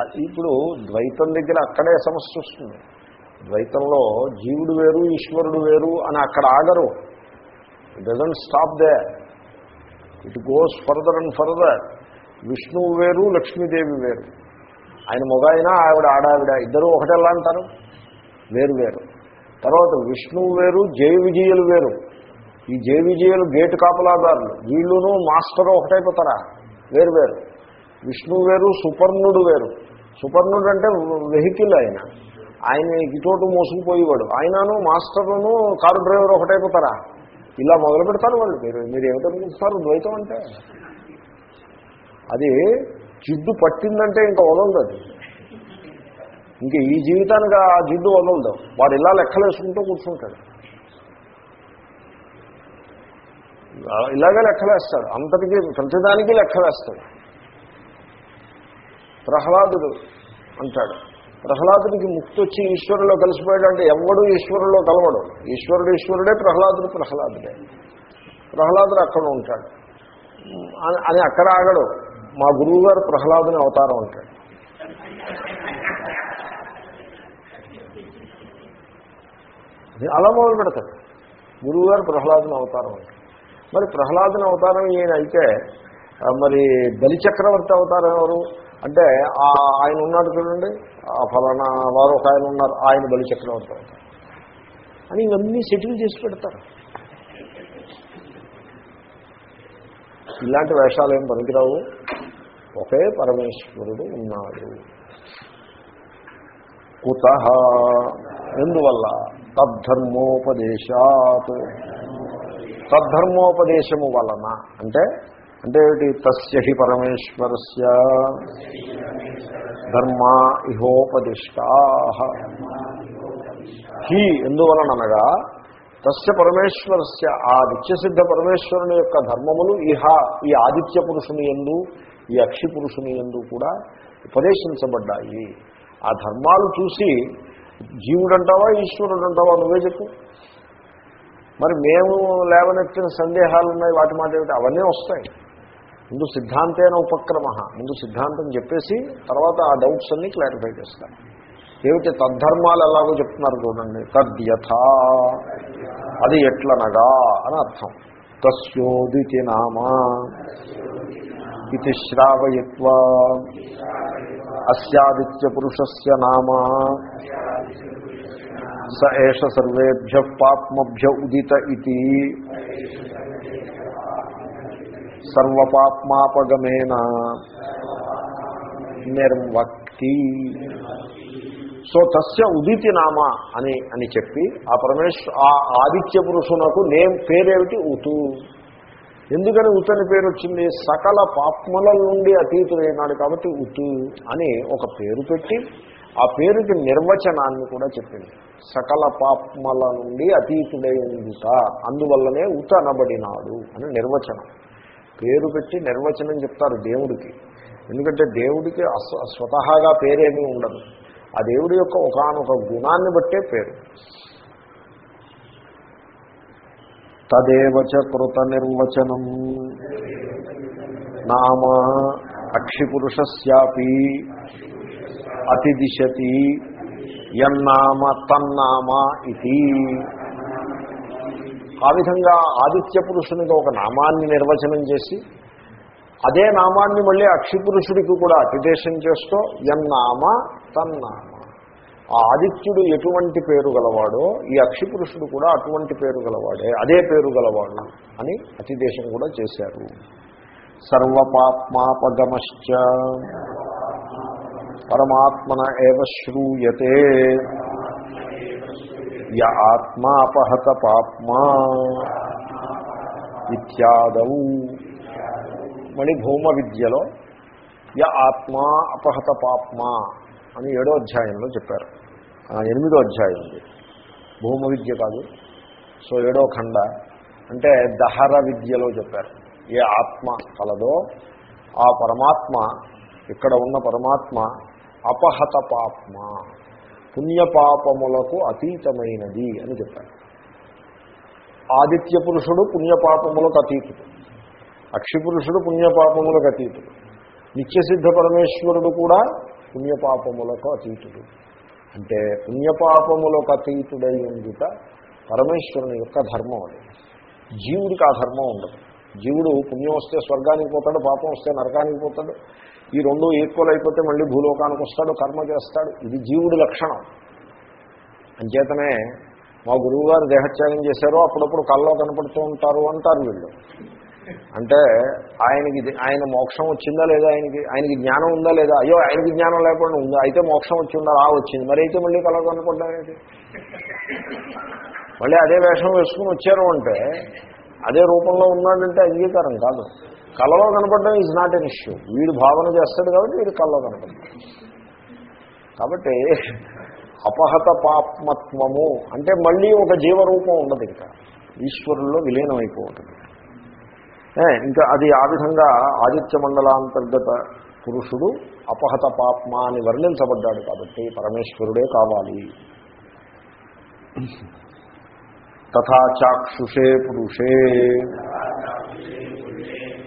అది ఇప్పుడు ద్వైతం దగ్గర అక్కడే సమస్య వస్తుంది. ద్వైతంలో జీవుడు వేరు ఈశ్వరుడు వేరు అని అక్కడ ఆగరు. Doesn't stop they it goes further and further విష్ణువు వేరు లక్ష్మీదేవి వేరు. ఆయన మొగాయిన ఆవిడ ఆడావిడ ఇద్దరు ఒకటెలా అంటారు. వేరు వేరు. తర్వాత విష్ణువు వేరు జయ విజయులు వేరు. ఈ జయ విజయులు గేటు కాపలాదారులు. వీళ్ళును మాస్టర్ ఒకటైపోతారా? వేరు వేరు. విష్ణువు వేరు సుపర్ణుడు వేరు. సుపర్ణుడు అంటే వెహికల్ ఆయన. ఆయన ఇటోటు మోసుకుపోయేవాడు. ఆయనను మాస్టర్ను కారు డ్రైవర్ ఒకటైపోతారా? ఇలా మొదలు పెడతారు వాళ్ళు. మీరు మీరు ఏమిటనుకుంటున్నారు? ద్వైతం అంటే? అది జిడ్డు పట్టిందంటే ఇంకా వదలదు అది. ఇంకా ఈ జీవితానికి ఆ జిడ్డు వదలదు. వాడు ఇలా లెక్కలేసుకుంటూ కూర్చుంటాడు. ఇలాగే లెక్కలేస్తాడు. అంతటికీ ప్రతిదానికి లెక్క వేస్తాడు. ప్రహ్లాదుడు అంటాడు. ప్రహ్లాదుడికి ముక్తి వచ్చి ఈశ్వరులో కలిసిపోయాడు అంటే ఎవడు ఈశ్వరులో కలవడు? ఈశ్వరుడు ఈశ్వరుడే ప్రహ్లాదుడు ప్రహ్లాదుడే. ప్రహ్లాదుడు అక్కడ ఉంటాడు. అని- అని అక్కడ ఆగడు. మా గురువు గారు ప్రహ్లాదుని అవతారం ఉంటాడు అలా మొదలు పెడతాడు. గురువు గారు ప్రహ్లాదుని అవతారం మరి ప్రహ్లాదుని అవతారం ఈయన అయితే మరి బలిచక్రవర్తి అవతారం ఎవరు? అంటే ఆ ఆయన ఉన్నాడు చూడండి ఆ ఫలానా వారు ఒక ఆయన ఉన్నారు ఆయన బలిచక్రవర్తి అవుతారు అని ఇవన్నీ సెటిల్ చేసి పెడతారు. ఇలాంటి వేషాలు ఏం పనికిరావు. ఒకే పరమేశ్వరుడు ఉన్నాడు. కుత. ఎందువల్ల? తద్ధర్మోపదేశాత్. తద్ధర్మోపదేశము వలన అంటే అంటే ఏమిటి? తస్య హి పరమేశ్వరస్య ధర్మా ఇహోపదిష్టా. హి ఎందువలనగా తస్య పరమేశ్వరస్య ఆ నిత్యసిద్ధ పరమేశ్వరుని యొక్క ధర్మములు ఇహ ఈ ఆదిత్య పురుషుని ఎందు ఈ అక్షి పురుషుని ఎందు కూడా ఉపదేశించబడ్డాయి. ఆ ధర్మాలు చూసి జీవుడంటావా ఈశ్వరుడు అంటావా నువ్వే చెప్పు. మరి మేము లేవనెత్తిన సందేహాలు ఉన్నాయి వాటి మాట ఏమిటి? అవన్నీ వస్తాయి. ముందు సిద్ధాంతేన ఉపక్రమ. ముందు సిద్ధాంతం చెప్పేసి తర్వాత ఆ డౌట్స్ అన్నీ క్లారిఫై చేస్తాను ఏమిటి తద్ధర్మాలు ఎలాగో చెప్తున్నారు చూడండి. తద్యథ. అది ఎట్లనగా అని అర్థం. తస్యోదితి నామా. ఇది శ్రావయత్వ. అస్యాదిత్య పురుషస్య నామా. స ఏష సర్వేభ్య పాప్మభ్య ఉదిత ఇది సర్వపాప్మాపగమేన నిర్వక్తి. సో తస్య ఉదితి నామ అని అని చెప్పి ఆ పరమేశ్వర ఆ ఆదిత్య పురుషునకు నేమ్ పేరేమిటి? ఉతు. ఎందుకని ఉతని పేరు వచ్చింది? సకల పాప్మల నుండి అతీతుడైనాడు కాబట్టి ఉతు అని ఒక పేరు పెట్టి ఆ పేరుకి నిర్వచనాన్ని కూడా చెప్పింది. సకల పాప్మల నుండి అతీతుడై ఉండుట అందువల్లనే ఉత అనబడినాడు అని నిర్వచనం. పేరు పెట్టి నిర్వచనం చెప్తారు దేవుడికి. ఎందుకంటే దేవుడికి అస్ స్వతహాగా పేరేమీ ఉండదు. ఆ దేవుడి యొక్క ఒకనొక గుణాన్ని బట్టే పేరు. తదేవచ కృత నిర్వచనం. నామ అక్షిపురుషస్యాపి అతిదిశతి. యన్నామ తన్నామ ఇది ఆ విధంగా ఆదిత్య పురుషునికి ఒక నామాన్ని నిర్వచనం చేసి అదే నామాన్ని మళ్ళీ అక్షిపురుషుడికి కూడా అతిదేశం చేస్తూ ఎన్నామ తన్నామ ఆ ఆదిత్యుడు ఎటువంటి పేరు గలవాడో ఈ అక్షిపురుషుడు కూడా అటువంటి పేరు గలవాడే అదే పేరు గలవాడు అని అతిదేశం కూడా చేశారు. సర్వపాప్మాపగమశ్చ. పరమాత్మన ఏవ శ్రూయతే. య ఆత్మాపహత పాప్మా ఇత్యాదవు మళ్ళీ భూమ విద్యలో య ఆత్మా అపహత పాప్మా అని ఏడో అధ్యాయంలో చెప్పారు. ఎనిమిదో అధ్యాయం ఇది. భూమ విద్య కాదు. సో ఏడో ఖండ. అంటే దహర విద్యలో చెప్పారు. ఏ ఆత్మ కలదో ఆ పరమాత్మ ఇక్కడ ఉన్న పరమాత్మ అపహత పాప్మ. పుణ్యపాపములకు అతీతమైనది అని చెప్పారు. ఆదిత్య పురుషుడు పుణ్యపాపములకు అతీతుడు. అక్షిపురుషుడు పుణ్యపాపములకు అతీతుడు. నిత్యసిద్ధ పరమేశ్వరుడు కూడా పుణ్యపాపములకు అతీతుడు. అంటే పుణ్యపాపములకు అతీతుడై ఉండుట పరమేశ్వరుని యొక్క ధర్మం అది. జీవుడికి ఆ ధర్మం ఉండదు. జీవుడు పుణ్యం వస్తే స్వర్గానికి పోతాడు పాపం వస్తే నరకానికి పోతాడు ఈ రెండు ఈక్వల్ అయిపోతే మళ్ళీ భూలోకానికి వస్తాడు కర్మ చేస్తాడు. ఇది జీవుడి లక్షణం. అంచేతనే మా గురువు గారు దేహత్యాగం చేశారో అప్పుడప్పుడు కల్లో కనపడుతూ ఉంటారు అంటారు వీళ్ళు. అంటే ఆయనకి ఇది- ఆయన మోక్షం వచ్చిందా లేదా ఆయనకి ఆయనకి జ్ఞానం ఉందా లేదా? అయ్యో ఆయనకి జ్ఞానం లేకుండా ఉందా? అయితే మోక్షం వచ్చిందా రా వచ్చింది. మరి అయితే మళ్ళీ కళ కనపడ్డాయేంటి మళ్ళీ అదే వేషం వేసుకుని వచ్చారు అంటే అదే రూపంలో ఉన్నాడంటే అంగీకారం కాదు. కళలో కనపడడం ఈజ్ నాట్ ఎన్ ఇష్యూ వీడు భావన చేస్తాడు కాబట్టి వీడు కళలో కనపడతాడు. కాబట్టి అపహత పాప్మత్వము అంటే మళ్ళీ ఒక జీవరూపం ఉన్నది ఇంకా. ఈశ్వరుల్లో విలీనం అయిపోతుంది. ఇంకా అది ఆ విధంగా ఆదిత్య మండలాంతర్గత పురుషుడు అపహత పాప్మ అని వర్ణించబడ్డాడు కాబట్టి పరమేశ్వరుడే కావాలి. తథా చాక్షుషే పురుషే.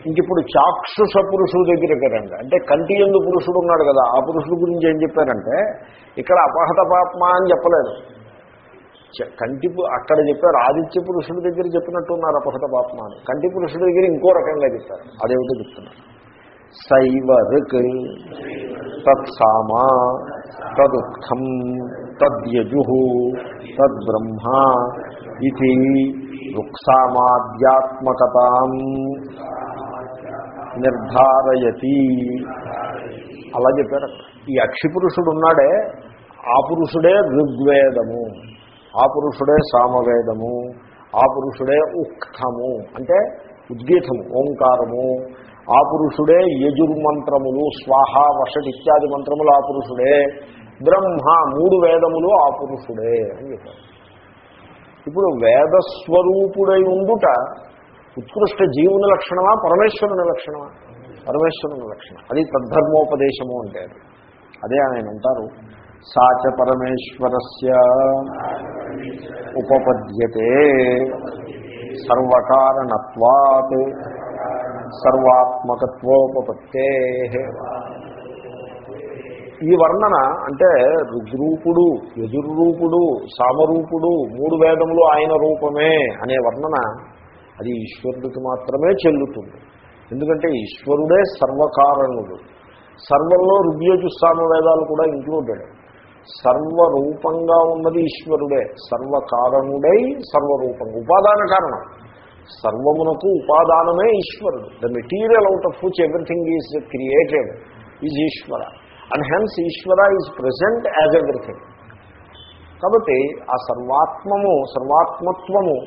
ఇంక ఇప్పుడు చాక్షుష పురుషుడు దగ్గరికి రండి. అంటే కంటి ఎందు పురుషుడు ఉన్నాడు కదా ఆ పురుషుడు గురించి ఏం చెప్పారంటే ఇక్కడ అపహత పాప్మ అని చెప్పలేదు. కంటి అక్కడ చెప్పారు ఆదిత్య పురుషుడి దగ్గర చెప్పినట్టు ఉన్నారు అపహత పాప్మ అని. కంటి పురుషుడి దగ్గర ఇంకో రకంగా చెప్పారు. అదేమిటో చెప్తున్నారు సైవ ఋక్ తత్సామా తదుఃఖం తద్యజు తద్బ్రహ్మ ఇది రుక్సామాధ్యాత్మకతాం నిర్ధారయతి. అలా చెప్పారు. ఈ అక్షిపురుషుడు ఉన్నాడే ఆ పురుషుడే ఋగ్వేదము ఆ పురుషుడే సామవేదము ఆ పురుషుడే ఉక్తము అంటే ఉద్గీతము ఓంకారము ఆ పురుషుడే యజుర్మంత్రములు స్వాహ వషట్ ఇత్యాది మంత్రములు ఆ పురుషుడే బ్రహ్మ మూడు వేదములు ఆ పురుషుడే అని చెప్పారు. ఇప్పుడు వేదస్వరూపుడై ఉండుట ఉత్కృష్ట జీవుని లక్షణమా పరమేశ్వరుని లక్షణమా? పరమేశ్వరుని లక్షణం. అది తద్ధర్మోపదేశము అంటే అదే ఆయన అంటారు. సాచ పరమేశ్వరస్య ఉపపద్యతే సర్వకారణత్వాత్ సర్వాత్మకత్వోపపత్తే. ఈ వర్ణన అంటే రుద్రూపుడు యజుర్రూపుడు సామరూపుడు మూడు వేదములు ఆయన రూపమే అనే వర్ణన అది ఈశ్వరుడికి మాత్రమే చెల్లుతుంది. ఎందుకంటే ఈశ్వరుడే సర్వకారణుడు. సర్వంలో ఋగ్యజు సామవేదాలు కూడా ఇంక్లూడెడ్. సర్వరూపంగా ఉన్నది ఈశ్వరుడే. సర్వకారణుడై సర్వరూపంగా ఉపాదాన కారణం. సర్వమునకు ఉపాదానమే ఈశ్వరుడు. The material out of which everything is created is Ishwara. And hence Ishwara is present as everything కాబట్టి ఆ సర్వాత్మము సర్వాత్మత్వము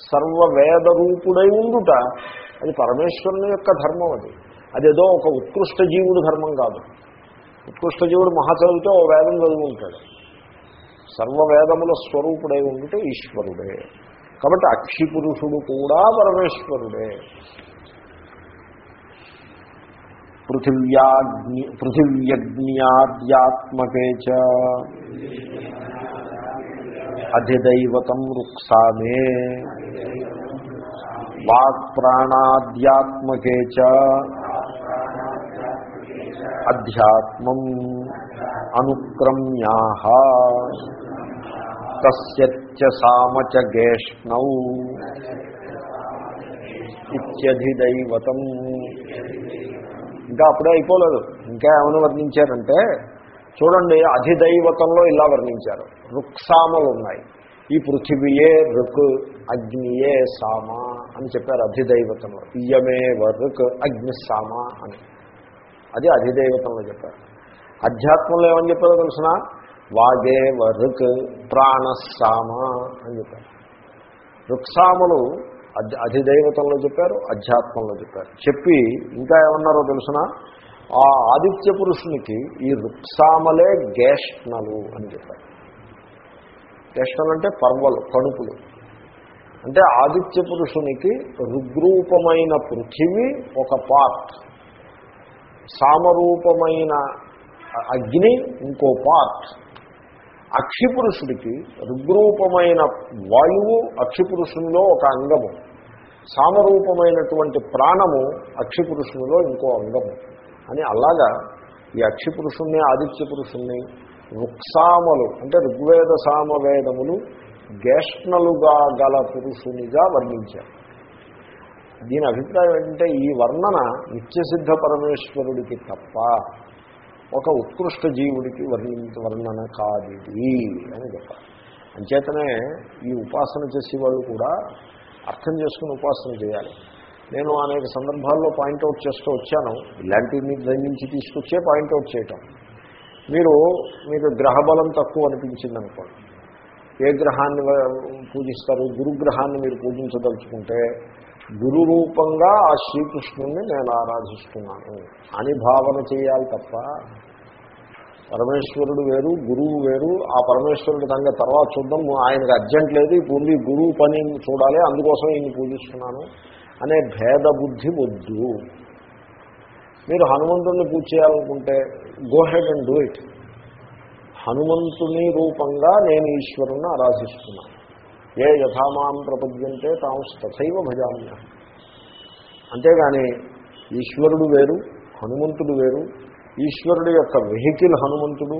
సర్వవేదరూపుడై ఉండుట అది పరమేశ్వరుని యొక్క ధర్మం అది. అదేదో ఒక ఉత్కృష్ట జీవుడు ధర్మం కాదు. ఉత్కృష్ట జీవుడు మహా చదివితే ఓ వేదం చదువుకుంటాడు. సర్వవేదముల స్వరూపుడై ఉండుటే ఈశ్వరుడే. కాబట్టి అక్షి పురుషుడు కూడా పరమేశ్వరుడే. పృథివ్యాగ్ని పృథివ్యజ్ఞాద్యాత్మకే చ. అధిదైవతం రుక్సామే వాక్ప్రాణాద్యాత్మకే చ అధ్యాత్మం అనుక్రమ్యాహ. తస్యచ్చ సామచ గేష్ణౌ ఇత్యధిదైవతం. ఇంకా అప్పుడే అయిపోలేదు. ఇంకా ఏమని వర్ణించారంటే చూడండి అధిదైవతంలో ఇలా వర్ణించారు. రుక్సామలు ఉన్నాయి ఈ పృథివీయే రుక్ అగ్నియే సామ అని చెప్పారు అధిదైవతంలో. ఇయమే రుక్ అగ్ని సామ అని. అది అధిదైవతంలో చెప్పారు. అధ్యాత్మంలో ఏమని చెప్పారో తెలిసిన? వాగే వరుక్ ప్రాణసామ అని చెప్పారు. రుక్సాములు అధి అధిదైవతంలో చెప్పారు అధ్యాత్మంలో చెప్పారు. చెప్పి ఇంకా ఏమన్నారో తెలుసిన? ఆ ఆదిత్య పురుషునికి ఈ రుక్సామలే గేష్ణలు అని చెప్పారు. గేష్ణలు అంటే పర్వలు కణుపులు. అంటే ఆదిత్య పురుషునికి రుగ్రూపమైన పృథివీ ఒక పార్ట్. సామరూపమైన అగ్ని ఇంకో పార్ట్. అక్షిపురుషుడికి రుగ్రూపమైన వాయువు అక్షిపురుషునిలో ఒక అంగము. సామరూపమైనటువంటి ప్రాణము అక్షిపురుషునిలో ఇంకో అంగము. అని అలాగా ఈ అక్షి పురుషుణ్ణి ఆదిత్య పురుషుణ్ణి రుక్సామలు అంటే ఋగ్వేద సామవేదములు గేష్ణలుగా గల పురుషునిగా వర్ణించారు. దీని అభిప్రాయం ఏంటంటే ఈ వర్ణన నిత్యసిద్ధ పరమేశ్వరుడికి తప్ప ఒక ఉత్కృష్ట జీవుడికి వర్ణించ వర్ణన కాదిది అని చెప్పాలి అంచేతనే ఈ ఉపాసన చేసేవాళ్ళు కూడా అర్థం చేసుకుని ఉపాసన చేయాలి. నేను అనేక సందర్భాల్లో పాయింట్అవుట్ చేస్తూ వచ్చాను. ఇలాంటి మీకు దండించి నుంచి తీసుకొచ్చే పాయింట్అవుట్ చేయటం. మీరు మీకు గ్రహబలం తక్కువ అనిపించింది అనుకోండి ఏ గ్రహాన్ని పూజిస్తారు? గురుగ్రహాన్ని మీరు పూజించదలుచుకుంటే గురు రూపంగా ఆ శ్రీకృష్ణుణ్ణి నేను ఆరాధిస్తున్నాను అని భావన చేయాలి తప్ప పరమేశ్వరుడు వేరు గురువు వేరు ఆ పరమేశ్వరుడు దాని తర్వాత చూద్దాం. ఆయనకు అర్జెంట్ లేదు. ఇప్పుడు గురువు పని చూడాలి. అందుకోసం ఈయన్ని పూజిస్తున్నాను. అనే భేద బుద్ధి వద్దు. మీరు హనుమంతుడిని పూజ చేయాలనుకుంటే go ahead and do it హనుమంతుని రూపంగా నేను ఈశ్వరుని ఆరాధిస్తున్నాను. ఏ యథామాం ప్రపద్యంతే తాము తథైవ భజామ్య అంతేగాని ఈశ్వరుడు వేరు హనుమంతుడు వేరు. ఈశ్వరుడు యొక్క వెహికల్ హనుమంతుడు.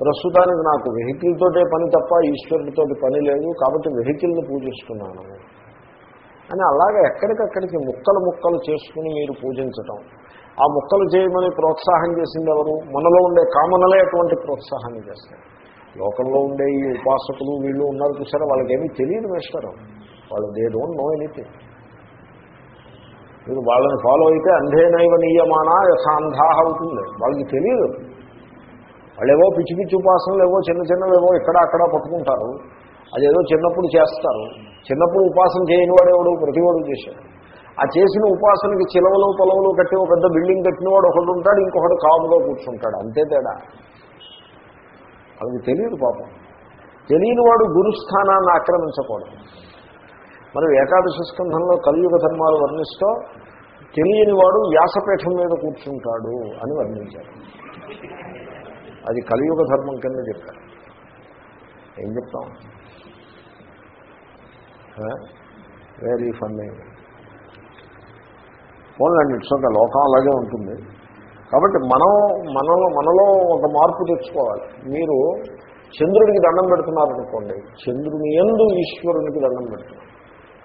ప్రస్తుతానికి నాకు వెహికల్తోటే పని తప్ప ఈశ్వరుడితో పని లేదు. కాబట్టి వెహికల్ని పూజిస్తున్నాను. అని అలాగే ఎక్కడికక్కడికి ముక్కలు ముక్కలు చేసుకుని మీరు పూజించటం. ఆ ముక్కలు చేయమని ప్రోత్సాహం చేసింది ఎవరు? మనలో ఉండే కామనలే అటువంటి ప్రోత్సాహాన్ని చేస్తారు లోకంలో ఉండే ఈ ఉపాసకులు వీళ్ళు ఉన్నారు చూసారా? వాళ్ళకేమీ తెలియదు వేస్తారు వాళ్ళు దే డోంట్ నో ఎనీథింగ్. మీరు వాళ్ళని ఫాలో అయితే అంధేనైవ నియమానా యథాంధా అవుతుంది. వాళ్ళకి తెలియదు. వాళ్ళేవో పిచ్చి పిచ్చి ఉపాసనలు ఏవో చిన్న చిన్నవేవో ఇక్కడ అక్కడ పట్టుకుంటారు. అదేదో చిన్నప్పుడు చేస్తారు. చిన్నప్పుడు ఉపాసన చేయని వాడేవాడు ప్రతివాడు చేశాడు. ఆ చేసిన ఉపాసనకి చిలవలు పొలవలు కట్టి ఒక పెద్ద బిల్డింగ్ కట్టినవాడు ఒకడు ఉంటాడు ఇంకొకడు కాముగా కూర్చుంటాడు. అంతే తేడా. అది తెలియదు పాపం. తెలియని వాడు గురుస్థానాన్ని ఆక్రమించకూడదు. మరి ఏకాదశి స్కంధంలో కలియుగ ధర్మాలు వర్ణిస్తూ తెలియని వాడు వ్యాసపీఠం మీద కూర్చుంటాడు అని వర్ణించారు. అది కలియుగ ధర్మం కింద చెప్పారు. ఏం చెప్తాం? వెరీ ఫన్నీ పోన్లండి ఇట్స్ ఒక లోకం అలాగే ఉంటుంది కాబట్టి మనం మనలో మనలో ఒక మార్పు తెచ్చుకోవాలి మీరు చంద్రుడికి దండం పెడుతున్నారనుకోండి చంద్రుని ఎందు ఈశ్వరునికి దండం పెడుతున్నారు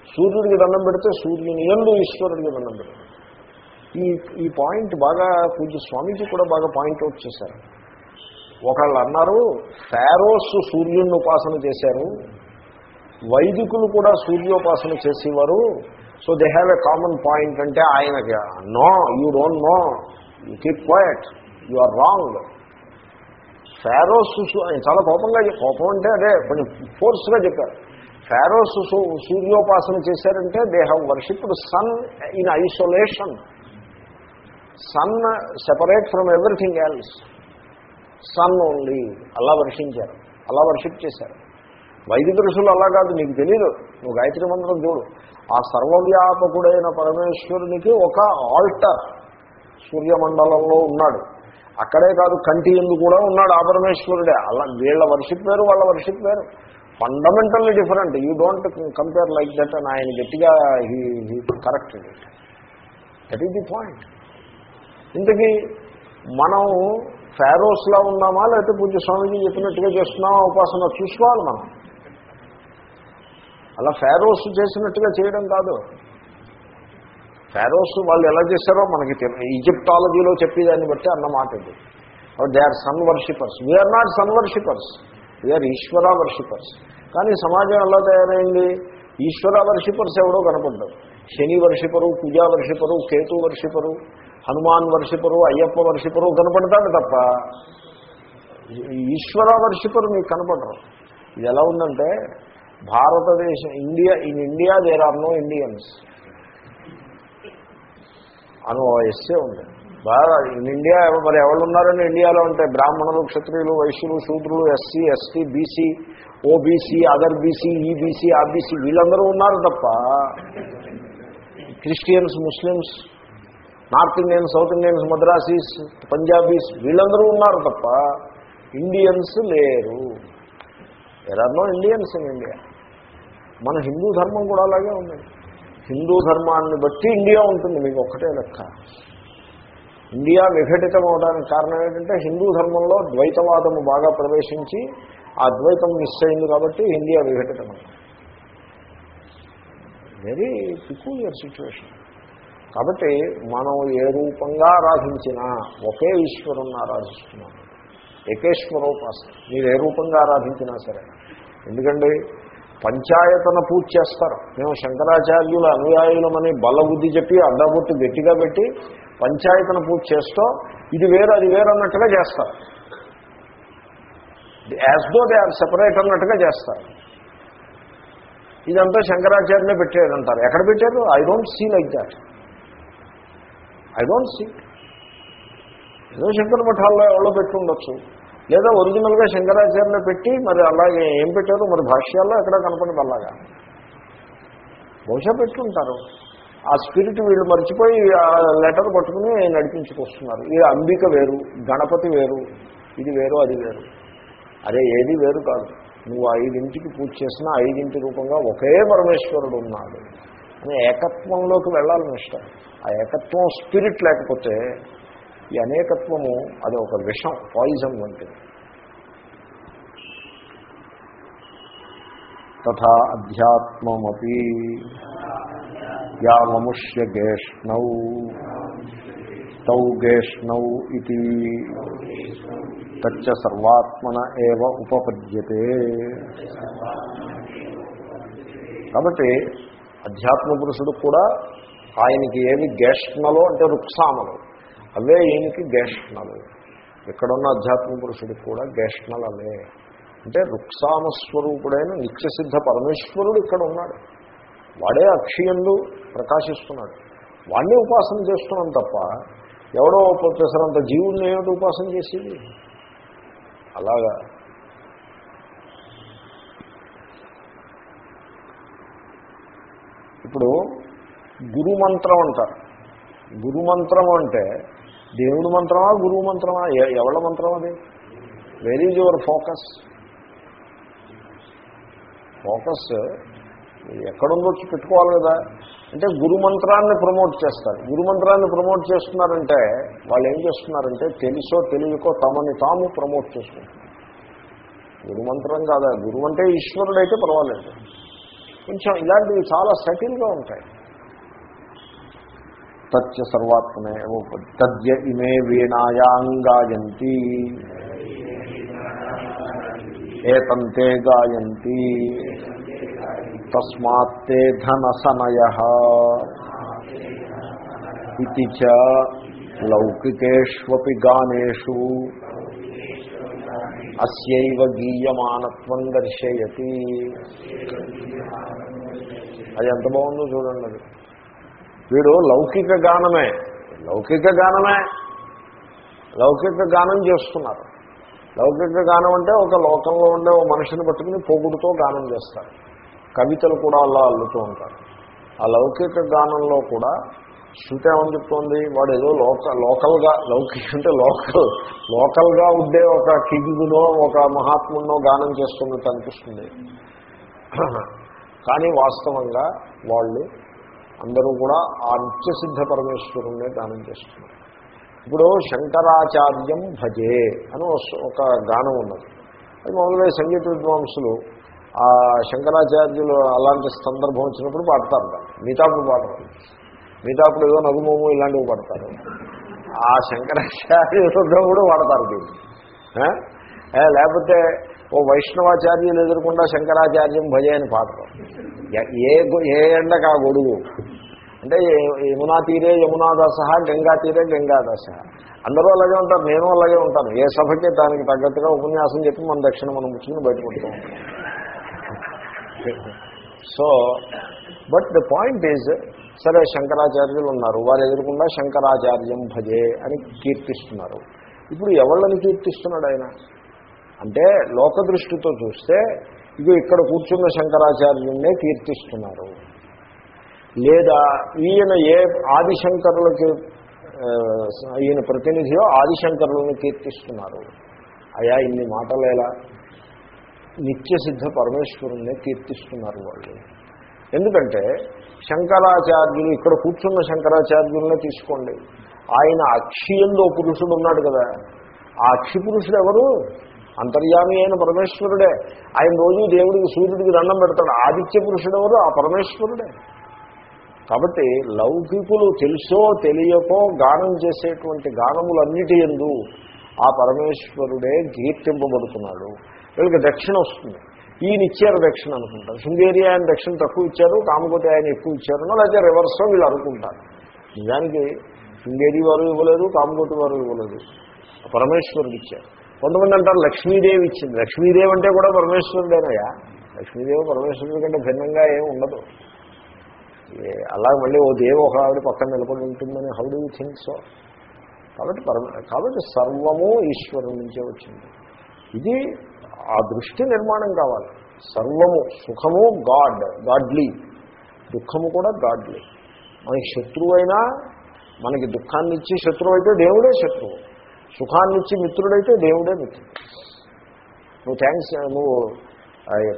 సూర్యుడికి దండం పెడితే సూర్యుని ఎందు ఈశ్వరుడికి దండం పెడుతున్నారు ఈ ఈ పాయింట్ బాగా పూజ స్వామీజీ కూడా బాగా పాయింట్అవుట్ చేశారు ఒకళ్ళు అన్నారు ఫారోస్ సూర్యుడిని ఉపాసన చేశారు వైదికులు కూడా సూర్యోపాసన చేసేవారు. So they have a common point అంటే ఆయనకి no you don't know you keep quiet you are wrong Pharaoh Sushu ఆయన చాలా కోపంగా కోపం అంటే అదే కొంచెం ఫోర్స్గా చెప్పారు. ఫారోస్ సూర్యోపాసన చేశారంటే they have worshipped sun in isolation sun separate from everything else sun only అలా వర్షించారు. అలా వర్షిప్ చేశారు. వైదిక ఋషులు అలా కాదు నీకు తెలియదు నువ్వు గాయత్రి మంత్రం చూడు. ఆ సర్వవ్యాపకుడైన పరమేశ్వరునికి ఒక ఆల్టర్ సూర్యమండలంలో ఉన్నాడు. అక్కడే కాదు కంటి ఎందు కూడా ఉన్నాడు ఆ పరమేశ్వరుడే. అలా వీళ్ళ వర్షిప్ వేరు వాళ్ళ వర్షిప్ వేరు. Fundamentally different you don't compare like that అని ఆయన గట్టిగా he he correct that is the point ఇంతకీ మనం ఫారోస్లా ఉన్నామా? లేకపోతే పూజ స్వామీజీ చెప్పినట్టుగా చేస్తున్నామా? ఉపాసన చూసుకోవాలి మనం. అలా ఫారోస్ చేసినట్టుగా చేయడం కాదు. ఫారోస్ వాళ్ళు ఎలా చేశారో మనకి ఈజిప్టాలజీలో చెప్పేదాన్ని బట్టి అన్నమాట ఇది. They are sun worshippers we are not sun worshippers we are Ishwara worshippers కానీ సమాజం ఎలా తయారైంది? ఈశ్వర వర్షిపర్స్ ఎవడో కనపడ్డారు. శని వర్షిపరు పూజా వర్షిపరు కేతు వర్షిపరు హనుమాన్ వర్షిపరు అయ్యప్ప వర్షిపరు కనపడతాడు తప్ప ఈశ్వర వర్షిపరు మీకు కనపడరు. ఇది ఎలా ఉందంటే భారతదేశం India in India there are no Indians అని ఓ ఎస్సే ఉంది. బాగా ఇన్ ఇండియా మరి ఎవరు ఉన్నారని ఇండియాలో ఉంటే బ్రాహ్మణులు క్షత్రియులు వైశ్యులు శూద్రులు SC ST BC OBC other BC EBC RBC వీళ్ళందరూ ఉన్నారు తప్ప Christians Muslims North Indians South Indians Madrasis Punjabis వీళ్ళందరూ ఉన్నారు తప్ప ఇండియన్స్ లేరు. ఎలానో ఇండియన్స్ ఇన్ ఇండియా మన హిందూ ధర్మం కూడా అలాగే ఉంది. హిందూ ధర్మాన్ని బట్టి ఇండియా ఉంటుంది మీకు ఒక్కటే లెక్క. ఇండియా విఘటితం అవడానికి కారణం ఏంటంటే హిందూ ధర్మంలో ద్వైతవాదము బాగా ప్రవేశించి ఆ ద్వైతం మిస్ అయింది కాబట్టి ఇండియా విఘటితం వెరీ పికూలియర్ సిచ్యువేషన్ కాబట్టి మనం ఏ రూపంగా ఆరాధించినా ఒకే ఈశ్వరుణ్ణి ఆరాధిస్తున్నాం. ఏకేశ్వరోపాసన. మీరు ఏ రూపంగా ఆరాధించినా సరే. ఎందుకండి? పంచాయతన పూజ చేస్తారు. మేము శంకరాచార్యుల అనుయాయులమని బలబుద్ధి చెప్పి అడ్డబుద్ధి గట్టిగా పెట్టి పంచాయతన పూజ చేస్తూ ఇది వేరు అది వేరు అన్నట్టుగా చేస్తారు. As though they are separate అన్నట్టుగా చేస్తారు. ఇదంతా శంకరాచార్యులే పెట్టారంటారు ఎక్కడ పెట్టారు? I don't see like that I don't see ఏదో శంకర మఠాల్లో ఎవరో పెట్టుండొచ్చు లేదా ఒరిజినల్గా శంకరాచార్యనే పెట్టి మరి అలాగే ఏం పెట్టారు మరి భాష్యాల్లో ఎక్కడ కనపడదు అలాగా. బహుశా పెట్టుంటారు. ఆ స్పిరిట్ వీళ్ళు మర్చిపోయి ఆ లెటర్ పట్టుకుని నడిపించుకొస్తున్నారు ఇది అంబిక వేరు గణపతి వేరు ఇది వేరు అది వేరు. అరే ఏది వేరు కాదు. నువ్వు ఐదింటికి పూజ చేసినా ఐదింటి రూపంగా ఒకే పరమేశ్వరుడు ఉన్నాడు. అని ఏకత్వంలోకి వెళ్ళాలని ఇష్టం ఆ ఏకత్వం స్పిరిట్ లేకపోతే ఈ అనేకత్వము అది ఒక విషం పాయిజన్ వంటిది. తథా అధ్యాత్మమీ యా మముష్య గేష్ణౌ తౌ గేష్ణౌ ఇది తచ్చ సర్వాత్మన ఏవ ఉపపద్యతే. కాబట్టి అధ్యాత్మ పురుషుడు కూడా ఆయనకి ఏవి గేష్ణలో అంటే రుక్సామలు అవే ఈయనకి గేష్ణలు? ఎక్కడున్న అధ్యాత్మ పురుషుడికి కూడా గేష్ణలు అవే అంటే రుక్సామస్వరూపుడైన నిత్యసిద్ధ పరమేశ్వరుడు ఇక్కడ ఉన్నాడు. వాడే అక్షయంలో ప్రకాశిస్తున్నాడు. వాడిని ఉపాసన చేస్తున్నాం తప్ప ఎవడో ప్రొఫెసరంత జీవుల్ని ఏమిటి ఉపాసన చేసేది? అలాగా. ఇప్పుడు గురుమంత్రం అంటారు. గురుమంత్రం అంటే దేవుడి మంత్రమా గురువు మంత్రమా ఎ- ఎవళ్ళ మంత్రం అది? Where is your focus focus ఎక్కడుందో పెట్టుకోవాలి కదా. అంటే గురు మంత్రాన్ని ప్రమోట్ చేస్తారు. గురు మంత్రాన్ని ప్రమోట్ చేస్తున్నారంటే వాళ్ళు ఏం చేస్తున్నారంటే తెలుసో తెలియకో తమని తాము ప్రమోట్ చేసుకుంటున్నారు గురుమంత్రం కాదా? గురువు అంటే ఈశ్వరుడైతే పర్వాలేదు. కొంచెం ఇలాంటివి చాలా సటిల్గా ఉంటాయి. తచ్చ సర్వాత్మనే తద్య ఇమే వీణాయాంగాయంతి. ఏతంతే గాయంతి. తస్మాత్తే ధనసనయ. ఇది చ లౌకికేష్వపి గానేషు. అస్యైవ గీయమానత్వం దర్శయతి. అది ఎంత బాగుందో చూడండి అది. వీడు లౌకిక గానమే. లౌకిక గానమే. లౌకిక గానం చేస్తున్నారు. లౌకిక గానం అంటే ఒక లోకంలో ఉండే ఒక మనిషిని పట్టుకుని పొగుడుతో గానం చేస్తారు. కవితలు కూడా అలా అల్లుతూ ఉంటారు. ఆ లౌకిక గానంలో కూడా శృతి ఏమని చెప్తోంది? వాడు ఏదో లోక లోకల్గా లౌకిక అంటే లోకల్ లోకల్గా ఉండే ఒక కింగునో ఒక మహాత్మునో గానం చేస్తున్నట్టు అనిపిస్తుంది కానీ వాస్తవంగా వాళ్ళు అందరూ కూడా ఆ నిత్యసిద్ధ పరమేశ్వరుణ్ణే గానం చేస్తున్నారు. ఇప్పుడు శంకరాచార్యం భజే అని ఒక- గానం ఉన్నది. అది మామూలుగా సంగీత విద్వాంసులు ఆ శంకరాచార్యులు అలాంటి సందర్భం వచ్చినప్పుడు పాడతారు దాన్ని. మిగతాప్పుడు పాడరు మిగతాప్పుడు ఏదో నగుమోము ఇలాంటివి పాడతారు. ఆ శంకరాచార్యులతో కూడా వాడతారు దీన్ని. లేకపోతే ఓ వైష్ణవాచార్యులు ఎదురకుండా శంకరాచార్యం భజే అని పాత్ర. ఏ ఏ ఎండక ఆ గొడుగు? అంటే యమునా తీరే యమునాదాస గంగా తీరే గంగాదాస అందరూ అలాగే ఉంటారు నేను అలాగే ఉంటాను. ఏ సభకి దానికి తగ్గట్టుగా ఉపన్యాసం చెప్పి మన దక్షిణ మనం ముచ్చుకుని బయటపడుతూ so but the point is సరే శంకరాచార్యులు ఉన్నారు. వారు ఎదురకుండా శంకరాచార్యం భజే అని కీర్తిస్తున్నారు. ఇప్పుడు ఎవళ్ళని కీర్తిస్తున్నాడు ఆయన? అంటే లోక దృష్టితో చూస్తే ఇది ఇక్కడ కూర్చున్న శంకరాచార్యున్నే కీర్తిస్తున్నారు. లేదా ఈయన ఏ ఆదిశంకరులకి ఈయన ప్రతినిధియో ఆదిశంకరులను కీర్తిస్తున్నారు. అయా ఇన్ని మాటలేలా? నిత్య సిద్ధ పరమేశ్వరుణ్ణి కీర్తిస్తున్నారు వాళ్ళు. ఎందుకంటే శంకరాచార్యులు ఇక్కడ కూర్చున్న శంకరాచార్యులనే తీసుకోండి. ఆయన అక్షియంలో పురుషుడు ఉన్నాడు కదా. ఆ అక్షి పురుషుడు ఎవరు? అంతర్యామి అయిన పరమేశ్వరుడే. ఆయన రోజు దేవుడికి సూర్యుడికి దండం పెడతాడు. ఆదిత్య పురుషుడు ఎవరు? ఆ పరమేశ్వరుడే. కాబట్టి లౌకికులు తెలుసో తెలియకో గానం చేసేటువంటి గానములన్నిటి ఎందు ఆ పరమేశ్వరుడే కీర్తింపబడుతున్నాడు. వీళ్ళకి దక్షిణ వస్తుంది. ఈయన ఇచ్చారు దక్షిణ అనుకుంటారు. శృంగేరి ఆయన దక్షిణ తక్కువ ఇచ్చారు కామకోటి ఆయన ఎక్కువ ఇచ్చారు లేకపోతే రివర్స్లో వీళ్ళు అనుకుంటారు. నిజానికి శృంగేరి వారు ఇవ్వలేదు కామకోటి వారు ఇవ్వలేదు. పరమేశ్వరుడు ఇచ్చారు. కొంతమంది అంటారు లక్ష్మీదేవి ఇచ్చింది. లక్ష్మీదేవి అంటే కూడా పరమేశ్వరుడేనయ్యా. లక్ష్మీదేవి పరమేశ్వరుడి కంటే భిన్నంగా ఏం ఉండదు. అలా మళ్ళీ ఓ దేవు ఒక ఆవిడ పక్కన నిలబడి ఉంటుందని how do you think so కాబట్టి పరమ కాబట్టి సర్వము ఈశ్వరుడి నుంచే వచ్చింది. ఇది ఆ దృష్టి నిర్మాణం కావాలి. సర్వము సుఖము గాడ్ గాడ్లీ దుఃఖము కూడా గాడ్లీ మనకి శత్రువు అయినా మనకి దుఃఖాన్ని ఇచ్చి శత్రువు అయితే దేవుడే శత్రువు. సుఖాన్ని ఇచ్చి మిత్రుడైతే దేవుడే మిత్రుడు. నువ్వు థ్యాంక్స్ నువ్వు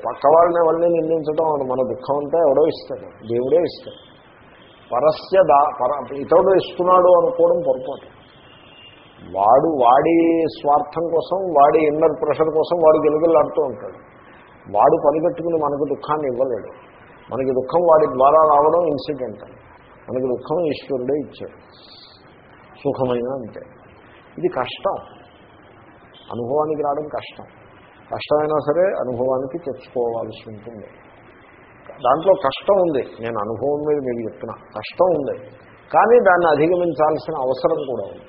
పక్క వాళ్ళని వాళ్ళని నిందించడం మన దుఃఖం అంతా ఎవడో ఇస్తాడు. దేవుడే ఇస్తాడు. పరస్య దా పర ఇతరుడు ఇస్తున్నాడు అనుకోవడం పొరపాటు. వాడు వాడి స్వార్థం కోసం వాడి ఇన్నర్ ప్రెషర్ కోసం వాడు గెలుగులాడుతూ ఉంటాడు. వాడు పనిగట్టుకుని మనకు దుఃఖాన్ని ఇవ్వలేడు. మనకి దుఃఖం వాడి ద్వారా రావడం ఇన్సిడెంట్ మనకి దుఃఖం ఈశ్వరుడే ఇచ్చాడు. సుఖమైన అంతే. ఇది కష్టం. అనుభవానికి రావడం కష్టం. కష్టమైనా సరే అనుభవానికి తెచ్చుకోవాల్సి ఉంటుంది. దాంట్లో కష్టం ఉంది. నేను అనుభవం మీద మీకు చెప్తున్నా. కష్టం ఉంది. కానీ దాన్ని అధిగమించాల్సిన అవసరం కూడా ఉంది.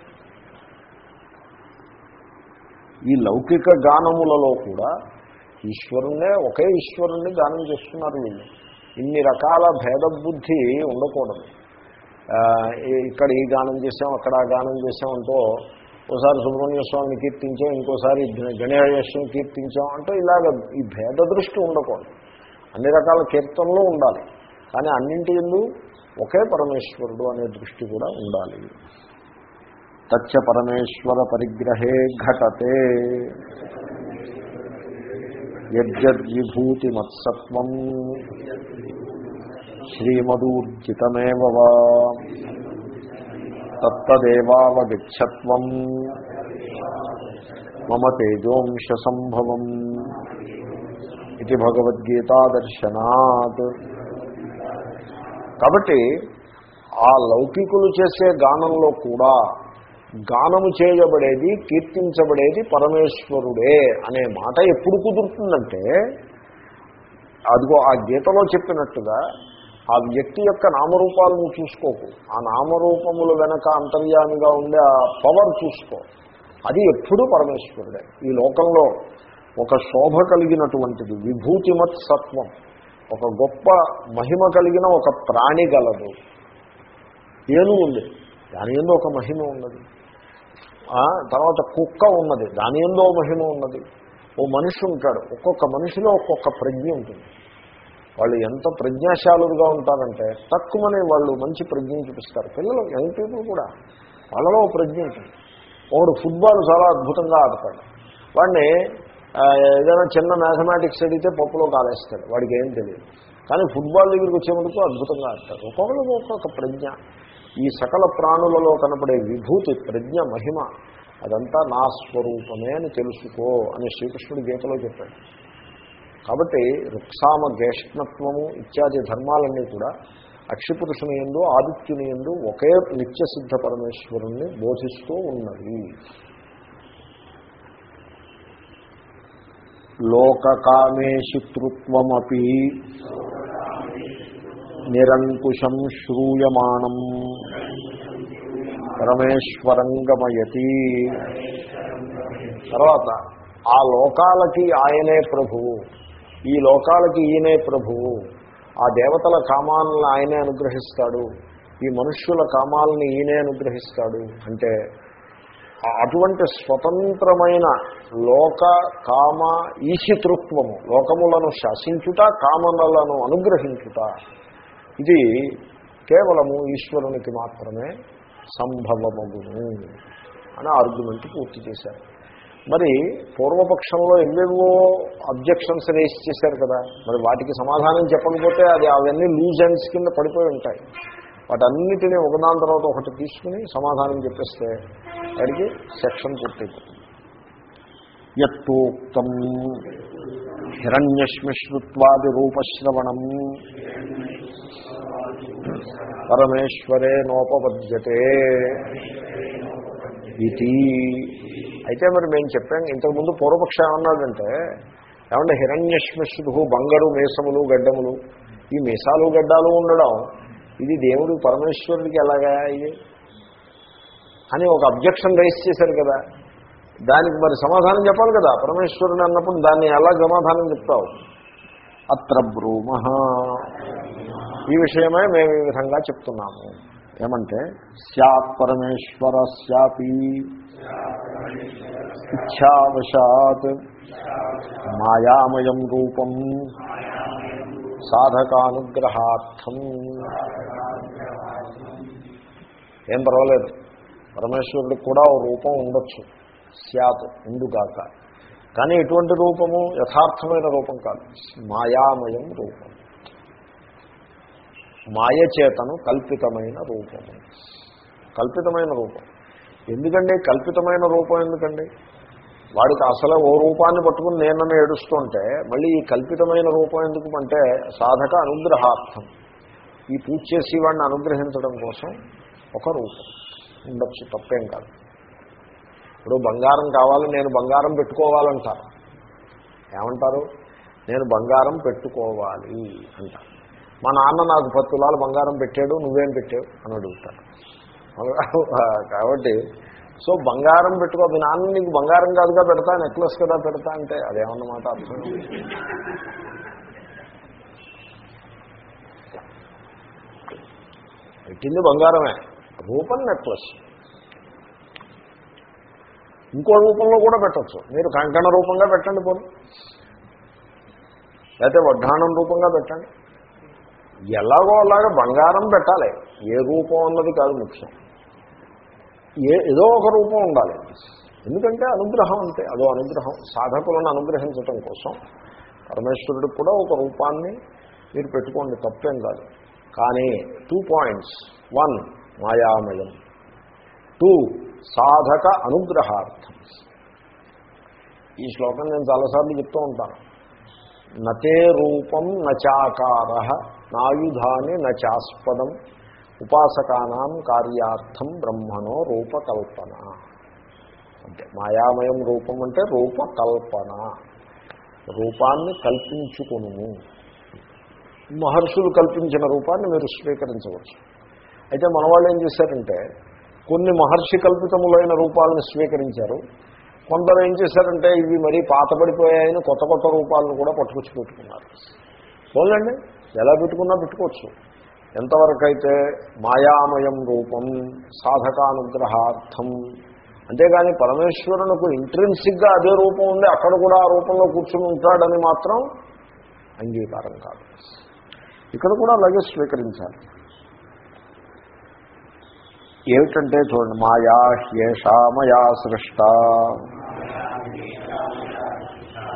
ఈ లౌకిక గానములలో కూడా ఈశ్వరుణ్ణే ఒకే ఈశ్వరుణ్ణి గానం చేస్తున్నారు వీళ్ళు. ఇన్ని రకాల భేద బుద్ధి ఉండకూడదు ఇక్కడ ఈ గానం చేసాం అక్కడ గానం చేసాం అంటూ ఒకసారి సుబ్రహ్మణ్య స్వామిని కీర్తించాం ఇంకోసారి గణేశని కీర్తించాం అంటే ఇలాగ ఈ భేద దృష్టి ఉండకూడదు. అన్ని రకాల కీర్తనలు ఉండాలి. కానీ అన్నింటి ఎందు ఒకే పరమేశ్వరుడు అనే దృష్టి కూడా ఉండాలి. తచ్చ పరమేశ్వర పరిగ్రహే ఘటతే. యజ్జద్విభూతి మత్సత్వం శ్రీమదూర్జితమేవ వా. తత్తదేవావగచ్చత్వం మమ తేజోంశ సంభవం ఇది భగవద్గీతాదర్శనాత్. కాబట్టి ఆ లౌకికులు చేసే గానంలో కూడా గానము చేయబడేది కీర్తించబడేది పరమేశ్వరుడే అనే మాట ఎప్పుడు కుదురుతుందంటే అదిగో ఆ గీతలో చెప్పినట్టుగా ఆ వ్యక్తి యొక్క నామరూపాలను చూసుకోకు. ఆ నామరూపముల వెనక అంతర్యామిగా ఉండే ఆ పవర్ చూసుకో. అది ఎప్పుడూ పరమేశ్వరుడే. ఈ లోకంలో ఒక శోభ కలిగినటువంటిది విభూతిమత్ సత్వం ఒక గొప్ప మహిమ కలిగిన ఒక ప్రాణి గలదు. ఏను ఉంది. దాని ఏందో ఒక మహిమ ఉన్నది. తర్వాత కుక్క ఉన్నది. దాని ఏందో మహిమ ఉన్నది. ఓ మనిషి ఉంటాడు. ఒక్కొక్క మనిషిలో ఒక్కొక్క ప్రజ్ఞ ఉంటుంది. వాళ్ళు ఎంత ప్రజ్ఞాశాలుగా ఉంటారంటే తక్కువనే వాళ్ళు మంచి ప్రజ్ఞ చూపిస్తారు. పిల్లలు యంగ్ పీపుల్ కూడా వాళ్ళలో ప్రజ్ఞ ఉంటుంది. ఒకడు ఫుట్బాల్ చాలా అద్భుతంగా ఆడతాడు. వాడిని ఏదైనా చిన్న మ్యాథమెటిక్స్ అడిగితే పప్పులో కాలేస్తాడు. వాడికి ఏం తెలియదు. కానీ ఫుట్బాల్ దగ్గరికి వచ్చేందుకు అద్భుతంగా ఆడతాడు. ఒక్కొక్కరు ఒక్కొక్క ప్రజ్ఞ. ఈ సకల ప్రాణులలో కనపడే విభూతి ప్రజ్ఞ మహిమ అదంతా నా స్వరూపమే అని తెలుసుకో అని శ్రీకృష్ణుడు గీతలో చెప్పాడు. కాబట్టి రుక్సామ గేష్ణత్వము ఇత్యాది ధర్మాలన్నీ కూడా అక్షిపురుషుని ఎందు ఆదిత్యుని ఎందు ఒకే నిత్యసిద్ధ పరమేశ్వరుణ్ణి బోధిస్తూ ఉన్నది. లోకకామేషితృత్వమపి నిరంకుశం శ్రూయమాణం పరమేశ్వరం గమయతి తర్వాత ఆ లోకాలకి ఆయనే ప్రభువు. ఈ లోకాలకి ఈయనే ప్రభువు ఆ దేవతల కామాలను ఆయనే అనుగ్రహిస్తాడు. ఈ మనుష్యుల కామాలని ఈయనే అనుగ్రహిస్తాడు. అంటే అటువంటి స్వతంత్రమైన లోక కామ ఈశితృత్వము లోకములను శాసించుట కామనలను అనుగ్రహించుట ఇది కేవలము ఈశ్వరునికి మాత్రమే సంభవమగును అని ఆర్గ్యుమెంట్ పూర్తి చేశారు. మరి పూర్వపక్షంలో ఎన్నెన్నో అబ్జెక్షన్స్ రేస్ చేశారు కదా. మరి వాటికి సమాధానం చెప్పకపోతే అది అవన్నీ లూజ్ ఎండ్స్ కింద పడిపోయి ఉంటాయి. వాటన్నిటినీ ఒకదాని తర్వాత ఒకటి తీసుకుని సమాధానం చెప్పేస్తే వాడికి సెక్షన్ పూర్తయిపోతుంది. యత్తోక్తం హిరణ్యశ్మిశ్రుత్వాది రూపశ్రవణం. పరమేశ్వరే నోపపద్యతే. ఇది అయితే మరి మేము చెప్పాం ఇంతకుముందు పూర్వపక్షం ఏమన్నాడంటే ఏమంటే హిరణ్యశ్మిశ్రుడు బంగారు మీసములు గడ్డములు ఈ మీసాలు గడ్డాలు ఉండడం ఇది దేవుడు పరమేశ్వరుడికి ఎలాగా ఇది? అని ఒక అబ్జెక్షన్ రైస్ చేశారు కదా. దానికి మరి సమాధానం చెప్పాలి కదా. పరమేశ్వరుడు అన్నప్పుడు దాన్ని ఎలా సమాధానం చెప్తావు? అత్ర బ్రూమ ఈ విషయమే మేము ఈ విధంగా చెప్తున్నాము. ఏమంటే సత్ పరమేశ్వరస్యాపి ఇచ్చావశాత్ మాయామయం రూపం సాధకానుగ్రహార్థం. ఏం పర్వాలేదు. పరమేశ్వరుడికి కూడా ఓ రూపం ఉండొచ్చు. స్యాత్ ఉండుగాక. కానీ ఎటువంటి రూపము యథార్థమైన రూపం కాదు. మాయామయం రూపం. మాయచేతను కల్పితమైన రూపము. కల్పితమైన రూపం. ఎందుకండి? కల్పితమైన రూపం ఎందుకండి? వాడికి అసలు ఓ రూపాన్ని పట్టుకుని నేనని ఏడుస్తుంటే మళ్ళీ ఈ కల్పితమైన రూపం ఎందుకు అంటే సాధక అనుగ్రహార్థం. ఈ పూజ చేసి వాడిని అనుగ్రహించడం కోసం ఒక రూపం. ఉండొచ్చు తప్పేం కాదు. ఇప్పుడు బంగారం కావాలి నేను బంగారం పెట్టుకోవాలంటారు. ఏమంటారు? నేను బంగారం పెట్టుకోవాలి అంటారు. మా నాన్న నాకు పత్తులాలు బంగారం పెట్టాడు నువ్వేం పెట్టావు? అని అడుగుతాను కాబట్టి సో బంగారం పెట్టుకో మీ నాన్న నీకు బంగారం కాదుగా పెడతా నెక్లెస్ కదా పెడతా అంటే అదేమన్నమాట అర్థం? పెట్టింది బంగారమే. రూపం నెక్లెస్. ఇంకో రూపంలో కూడా పెట్టచ్చు. మీరు కంకణ రూపంగా పెట్టండి పోను. లేకపోతే వడ్డాణం రూపంగా పెట్టండి. ఎలాగో అలాగా బంగారం పెట్టాలి. ఏ రూపం అన్నది కాదు ముఖ్యం. ఏ ఏదో ఒక రూపం ఉండాలి. ఎందుకంటే అనుగ్రహం అంటే అదో అనుగ్రహం సాధకులను అనుగ్రహించటం కోసం పరమేశ్వరుడికి కూడా ఒక రూపాన్ని మీరు పెట్టుకోండి తప్పేం కాదు. కానీ టూ పాయింట్స్ వన్ మాయామయం. టూ సాధక అనుగ్రహార్థం. ఈ శ్లోకం నేను చాలాసార్లు చెప్తూ ఉంటాను. నతే రూపం నచాకార నాయుధాని నచాస్పదం. ఉపాసకానాం కార్యార్థం బ్రహ్మణో రూపకల్పన. అంటే మాయామయం రూపం అంటే రూపకల్పన. రూపాన్ని కల్పించుకును మహర్షులు కల్పించిన రూపాన్ని మీరు స్వీకరించవచ్చు. అయితే మన వాళ్ళు ఏం చేశారంటే కొన్ని మహర్షి కల్పితములైన రూపాలను స్వీకరించారు. కొందరు ఏం చేశారంటే ఇవి మరీ పాతబడిపోయాయని కొత్త కొత్త రూపాలను కూడా పట్టుకొచ్చి పెట్టుకున్నారు. పోలండి ఎలా పెట్టుకున్నా పెట్టుకోవచ్చు. ఎంతవరకు అయితే మాయామయం రూపం సాధకానుగ్రహార్థం అంతేగాని పరమేశ్వరునికి ఇంట్రెన్సిక్గా అదే రూపం ఉంది అక్కడ కూడా ఆ రూపంలో కూర్చుని ఉంటాడని మాత్రం అంగీకారం కాదు. ఇక్కడ కూడా అలాగే స్వీకరించాలి. ఏమిటంటే చూడండి మాయా హ్యేషా మయా సృష్ట.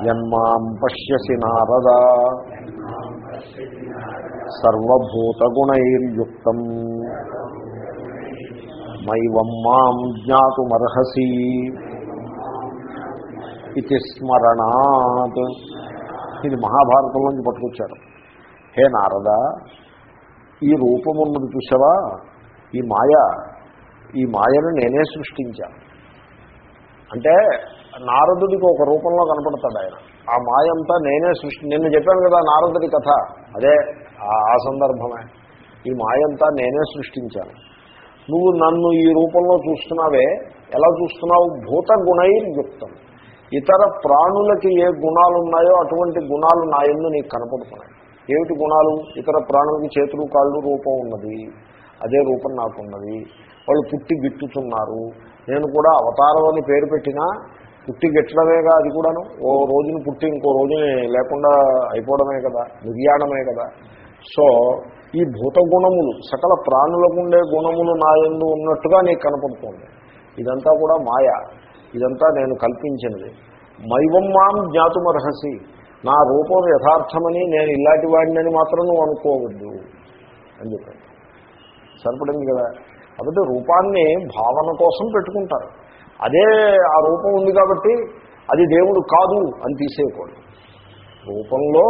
యన్మాం పశ్యసి నారద. సర్వభూతగుణైర్యుక్తం. మైవం మాం జ్ఞాతుమర్హసి ఇది స్మరణాత్. ఇది మహాభారతంలోంచి పట్టుకొచ్చారు. హే నారద ఈ రూపం ఉన్నది చూసావా ఈ మాయ ఈ మాయను నేనే సృష్టించాను అంటే నారదుడికి ఒక రూపంలో కనపడతాడు ఆయన. ఆ మాయ అంతా నేనే సృష్టి నిన్న చెప్పాను కదా నారదుడి కథ. అదే ఆ సందర్భమే. ఈ మాయంతా నేనే సృష్టించాను. నువ్వు నన్ను ఈ రూపంలో చూస్తున్నావే ఎలా చూస్తున్నావు? భూత గుణైర్యుక్తం ఇతర ప్రాణులకి ఏ గుణాలు ఉన్నాయో అటువంటి గుణాలు నా ఎందు నీకు కనపడుతున్నాయి. ఏమిటి గుణాలు? ఇతర ప్రాణులకి చేతులు కాళ్ళు రూపం ఉన్నది. అదే రూపం నాకున్నది. వాళ్ళు పుట్టి గిట్టుతున్నారు. నేను కూడా అవతారం అని పేరు పెట్టినా పుట్టి గిట్టడమేగా అది కూడాను? ఓ రోజుని పుట్టి ఇంకో రోజుని లేకుండా అయిపోవడమే కదా నిర్యాణమే కదా. సో ఈ భూత గుణములు సకల ప్రాణులకు ఉండే గుణములు నా ఎందు ఉన్నట్టుగా నీకు కనపడుతుంది. ఇదంతా కూడా మాయ. ఇదంతా నేను కల్పించినది. మైవం మాం జ్ఞాతుమర్హసి. నా రూపం యథార్థమని నేను ఇలాంటి వాడినని మాత్రం నువ్వు అనుకోవద్దు అని చెప్పాను సరిపడింది కదా? కాబట్టి రూపాన్ని భావన కోసం పెట్టుకుంటారు. అదే ఆ రూపం ఉంది కాబట్టి అది దేవుడు కాదు అని తీసేయకూడదు. రూపంలో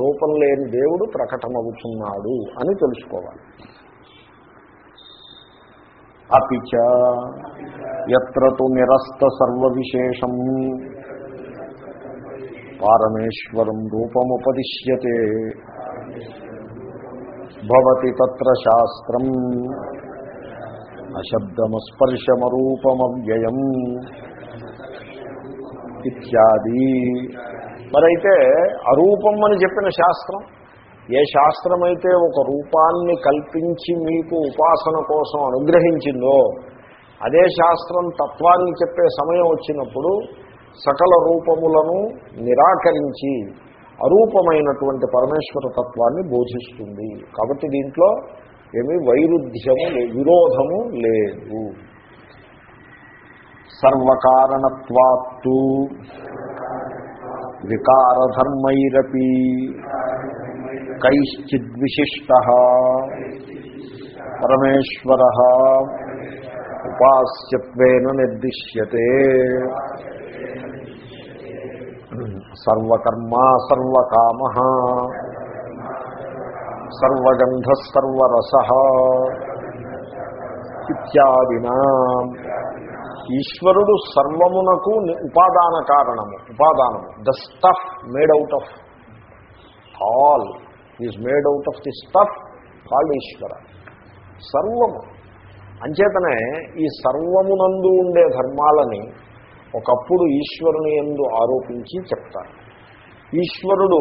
రూపం లేని దేవుడు ప్రకటమవుతున్నాడు అని తెలుసుకోవాలి. అపిచ ఎత్ర తు నిరస్త సర్వవిశేషం. పారమేశ్వరం రూపముపదిశ్యతే. భవతి తత్ర శాస్త్రం. అశబ్దమస్పర్శమరూపమవ్యయం. ఇత్యాది. మరైతే అరూపం అని చెప్పిన శాస్త్రం ఏ శాస్త్రమైతే ఒక రూపాన్ని కల్పించి మీకు ఉపాసన కోసం అనుగ్రహించిందో అదే శాస్త్రం తత్వాన్ని చెప్పే సమయం వచ్చినప్పుడు సకల రూపములను నిరాకరించి అరూపమైనటువంటి పరమేశ్వర తత్వాన్ని బోధిస్తుంది. కాబట్టి దీంట్లో ఏమీ వైరుధ్యము విరోధము లేదు. సర్వకారణత్వాత్తు వికారధర్మైరపి కైశ్చిద్విశిష్ట పరమేశ్వర ఉపాస్యత్వేన నిర్దిశ్యతే. సర్వకర్మా సర్వకామ సర్వగంధ సర్వరస ఇత్యాదినా ఈశ్వరుడు సర్వమునకు ఉపాదాన కారణము ఉపాదానము. The stuff made out of all is made out of the stuff called Ishwara. సర్వము. అంచేతనే ఈ సర్వమునందు ఉండే ధర్మాలని ఒకప్పుడు ఈశ్వరుని ఎందు ఆరోపించి చెప్తారు. ఈశ్వరుడు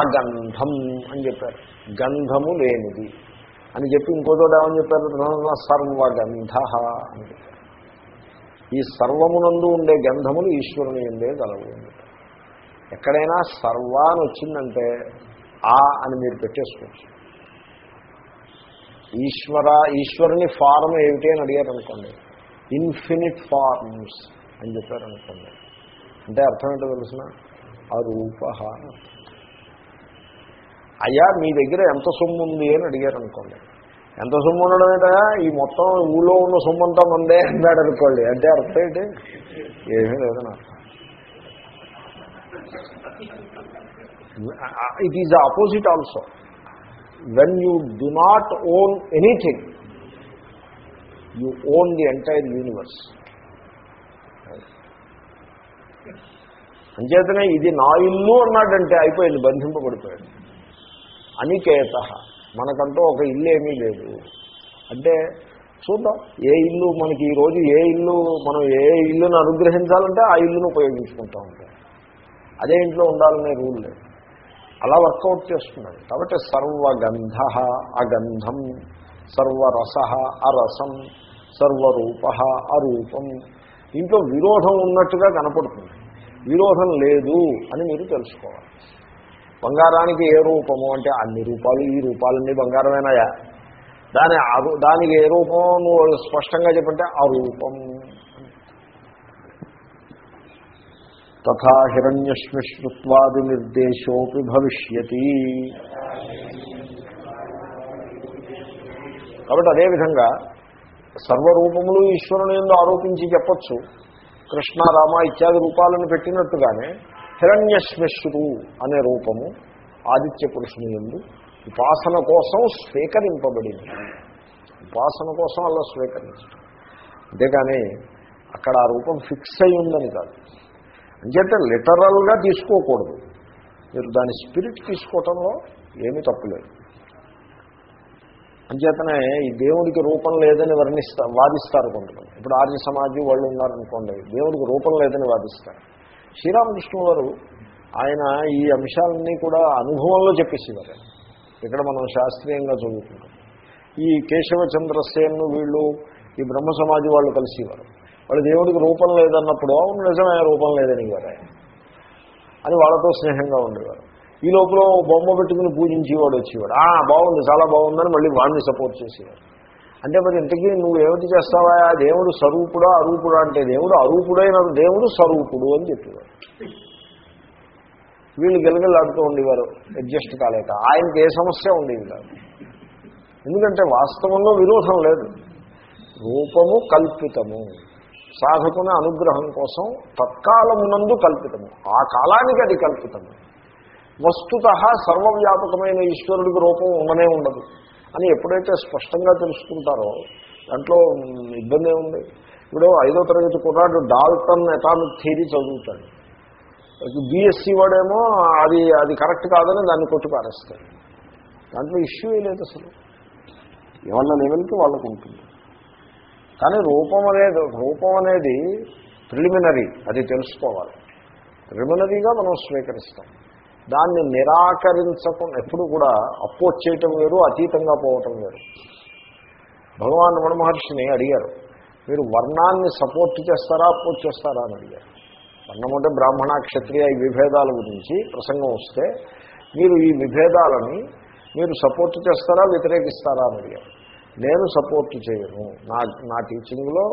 అగంధం అని చెప్పారు. గంధము లేనిది. అని చెప్పి ఇంకో చోట ఏమని చెప్పారు? సర్వగంధ అని చెప్పారు. ఈ సర్వమునందు ఉండే గంధములు ఈశ్వరుని ఎందే గలవు ఎక్కడైనా సర్వ అని వచ్చిందంటే ఆ అని మీరు పెట్టేసుకోవచ్చు. ఈశ్వర ఈశ్వరుని ఫారం ఏమిటి అని అడిగారు అనుకోండి ఇన్ఫినిట్ ఫార్మ్స్ అని చెప్పారు అనుకోండి అంటే అర్థం ఏంటో తెలిసిన? అరూప అయ్యా మీ దగ్గర ఎంత సొమ్ము ఉంది అని అడిగారు అనుకోండి ఎంత సొమ్ము ఉండడం ఏంటా ఈ మొత్తం ఊళ్ళో ఉన్న సొమ్ము అంతా మందే అన్నాడు అనుకోండి. అంటే అర్థం ఏంటి? ఏమీ లేదని అర్థం it is opposite also when you do not own anything you own the entire universe అంచేతనే ఇది నా ఇల్లు అన్నాడంటే అయిపోయింది బంధింపబడిపోయాడు. అనికేత. మనకంటూ ఒక ఇల్లు ఏమీ లేదు. అంటే చూద్దాం ఏ ఇల్లు మనకి ఈరోజు ఏ ఇల్లు మనం ఏ ఇల్లును అనుగ్రహించాలంటే ఆ ఇల్లును ఉపయోగించుకుంటూ ఉంటాం. అదే ఇంట్లో ఉండాలనే రూల్ లేదు. అలా వర్కౌట్ చేస్తున్నాడు కాబట్టి సర్వగంధ అగంధం సర్వరస అరసం సర్వరూప అరూపం. ఇంట్లో విరోధం ఉన్నట్టుగా కనపడుతుంది. విరోధం లేదు అని మీరు తెలుసుకోవాలి. బంగారానికి ఏ రూపము అంటే అన్ని రూపాలు ఈ రూపాలన్నీ బంగారమేనాయా? దాని దానికి ఏ రూపం నువ్వు స్పష్టంగా చెప్పంటే రూపం తథా హిరణ్యశ్మిశ్రుత్వాది నిర్దేశోపి భవిష్యతి. కాబట్టి అదేవిధంగా సర్వరూపములు ఈశ్వరుని ఎందు ఆరోపించి చెప్పచ్చు. కృష్ణ రామ ఇత్యాది రూపాలను పెట్టినట్టుగానే హిరణ్యశ్మశ్రు అనే రూపము ఆదిత్య పురుషుని ఎందు ఉపాసన కోసం స్వీకరింపబడింది. ఉపాసన కోసం అలా స్వీకరించడం. అంతేగాని అక్కడ ఆ రూపం ఫిక్స్ అయి ఉందని కాదు. అంచేతే లిటరల్గా తీసుకోకూడదు. మీరు దాని స్పిరిట్ తీసుకోవటంలో ఏమీ తప్పులేదు అంచేతనే ఈ దేవుడికి రూపం లేదని వర్ణిస్తారు వాదిస్తారు కొంతమంది. ఇప్పుడు ఆర్య సమాజం వాళ్ళు ఉన్నారనుకోండి దేవుడికి రూపం లేదని వాదిస్తారు. శ్రీరామకృష్ణ గారు ఆయన ఈ అంశాలన్నీ కూడా అనుభవంలో చెప్పేసేవారు. ఇక్కడ మనం శాస్త్రీయంగా చదువుకుంటాం. ఈ కేశవచంద్రసేను వీళ్ళు ఈ బ్రహ్మ సమాజం వాళ్ళు కలిసేవారు. వాళ్ళు దేవుడికి రూపం లేదన్నప్పుడు అవును నిజమే రూపం లేదని వారు ఆయన. అని వాళ్ళతో స్నేహంగా ఉండేవారు. ఈ లోపల బొమ్మ పెట్టుకుని పూజించేవాడు వచ్చేవాడు. ఆ బాగుంది చాలా బాగుందని మళ్ళీ వాడిని సపోర్ట్ చేసేవారు. అంటే మరి ఇంతకీ నువ్వు ఏమిటి చేస్తావా? దేవుడు స్వరూపుడా అరూపుడా అంటే దేవుడు అరూపుడైన దేవుడు స్వరూపుడు అని చెప్పేవాడు వీళ్ళు గెలగలాడుతూ ఉండేవారు అడ్జస్ట్ కాలేక. ఆయనకి ఏ సమస్య ఉండేది కాదు. ఎందుకంటే వాస్తవంలో విరోధం లేదు. రూపము కల్పితము. సాధకుని అనుగ్రహం కోసం తత్కాలమునందు కల్పితము. ఆ కాలానికి అది కల్పితము. వస్తుత సర్వవ్యాపకమైన ఈశ్వరుడికి రూపం ఉండనే ఉండదు. అని ఎప్పుడైతే స్పష్టంగా తెలుసుకుంటారో దాంట్లో ఇబ్బంది ఉంది ఇప్పుడు ఐదో తరగతి కుర్రాడు డాల్టన్ ఎటామిక్ థియరీ చదువుతాడు. బీఎస్సీ వాడేమో అది అది కరెక్ట్ కాదని దాన్ని కొట్టి పారేస్తాడు దాంట్లో ఇష్యూ లేదు అసలు. ఎవరి లెవెల్కి వాళ్ళకు ఉంటుంది. కానీ రూపం అనేది రూపం అనేది ప్రిలిమినరీ అది తెలుసుకోవాలి. ప్రిలిమినరీగా మనం స్వీకరిస్తాం. దాన్ని నిరాకరించకుండా ఎప్పుడు కూడా అపోజ్ చేయటం వేరు అతీతంగా పోవటం వేరు. భగవాన్ రమణ మహర్షిని అడిగారు మీరు వర్ణాన్ని సపోర్ట్ చేస్తారా అపోజ్ చేస్తారా? అని అడిగారు. వర్ణం అంటే బ్రాహ్మణ క్షత్రియ ఈ విభేదాల గురించి ప్రసంగం వస్తే మీరు ఈ విభేదాలని మీరు సపోర్ట్ చేస్తారా వ్యతిరేకిస్తారా అని అడిగారు. నేను సపోర్ట్ చేయను. నా నా టీచింగ్లో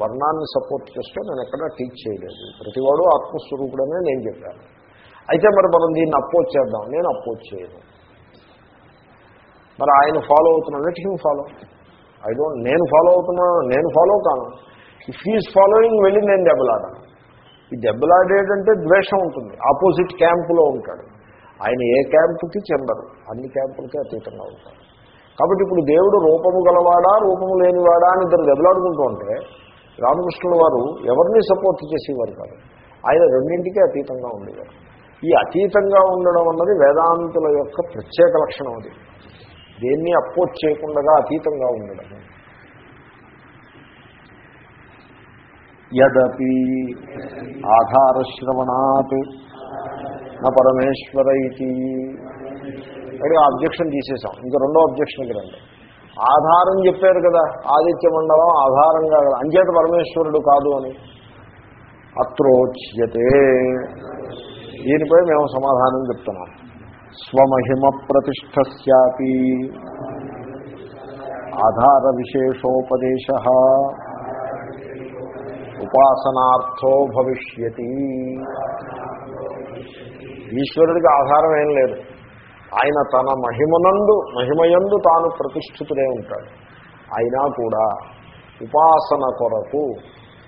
వర్ణాన్ని సపోర్ట్ చేస్తే నేను ఎక్కడా టీచ్ చేయలేదు. ప్రతివాడు ఆత్మస్వరూపుడనే నేను చెప్పాను. అయితే మరి మనం దీన్ని అపోజ్ చేద్దాం. నేను అపోజ్ చేయను. మరి ఆయన ఫాలో అవుతున్నాను let him follow I don't నేను ఫాలో అవుతున్నాను నేను ఫాలో కాను. ఇఫ్ ఈజ్ ఫాలోయింగ్ వెళ్ళి నేను దెబ్బలాడాను. ఈ దెబ్బలాడేటంటే ద్వేషం ఉంటుంది. ఆపోజిట్ క్యాంపులో ఉంటాడు. ఆయన ఏ క్యాంపుకి చెందరు. అన్ని క్యాంపులకి అతీతంగా ఉంటారు. కాబట్టి ఇప్పుడు దేవుడు రూపము గలవాడా రూపము లేనివాడా అని ఇద్దరు దెబ్బలాడుకుంటూ ఉంటే రామకృష్ణుల వారు ఎవరిని సపోర్ట్ చేసేవారు కాదు. ఆయన రెండింటికి అతీతంగా ఉండేవారు. ఈ అతీతంగా ఉండడం అన్నది వేదాంతుల యొక్క ప్రత్యేక లక్షణం అది. దేన్ని అపోజ్ చేయకుండా అతీతంగా ఉండడం. యదపి ఆధారశ్రవణాత్ నా పరమేశ్వర ఇది అడిగి అబ్జెక్షన్ తీసేసాం ఇంకా రెండో అబ్జెక్షన్కి రండి ఆధారం చెప్పారు కదా ఆదిత్య మండలం ఆధారంగా అంచేత పరమేశ్వరుడు కాదు అని. అత్రోచ్యతే. దీనిపై మేము సమాధానం చెప్తున్నాం. స్వమహిమ ప్రతిష్టస్యాపి. ఆధార విశేషోపదేశ. ఉపాసనార్థో భవిష్యతి. ఈశ్వరుడికి ఆధారం ఏం లేదు. ఆయన తన మహిమనందు మహిమయందు తాను ప్రతిష్ఠితుడే ఉంటాడు. అయినా కూడా ఉపాసన కొరకు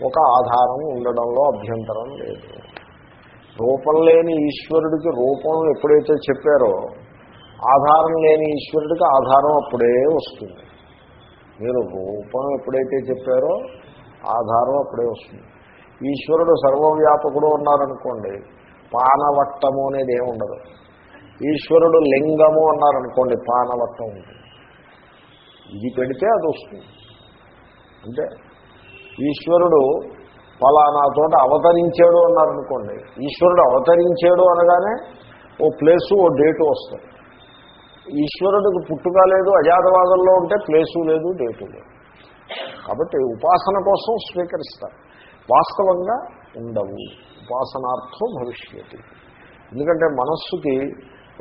ఒక ఆధారం ఉండడంలో అభ్యంతరం లేదు. రూపం లేని ఈశ్వరుడికి రూపం ఎప్పుడైతే చెప్పారో ఆధారం లేని ఈశ్వరుడికి ఆధారం అప్పుడే వస్తుంది. మీరు రూపం ఎప్పుడైతే చెప్పారో ఆధారం అప్పుడే వస్తుంది. ఈశ్వరుడు సర్వవ్యాపకుడు ఉన్నారనుకోండి పానవట్టము అనేది ఏమి ఉండదు. ఈశ్వరుడు లింగము అన్నారనుకోండి పానవట్టం ఉంటుంది. ఇది పెడితే అది వస్తుంది. అంటే ఈశ్వరుడు ఫలానా చోట అవతరించాడు అన్నారనుకోండి ఈశ్వరుడు అవతరించాడు అనగానే ఓ ప్లేసు ఓ డేటు వస్తుంది. ఈశ్వరుడికి పుట్టుక లేదు అజాతవాదంలో ఉంటే ప్లేసు లేదు డేటు లేదు. కాబట్టి ఉపాసన కోసం స్వీకరిస్తారు. వాస్తవంగా ఉండవు. ఉపాసనార్థం భవిష్యత్తు ఎందుకంటే మనస్సుకి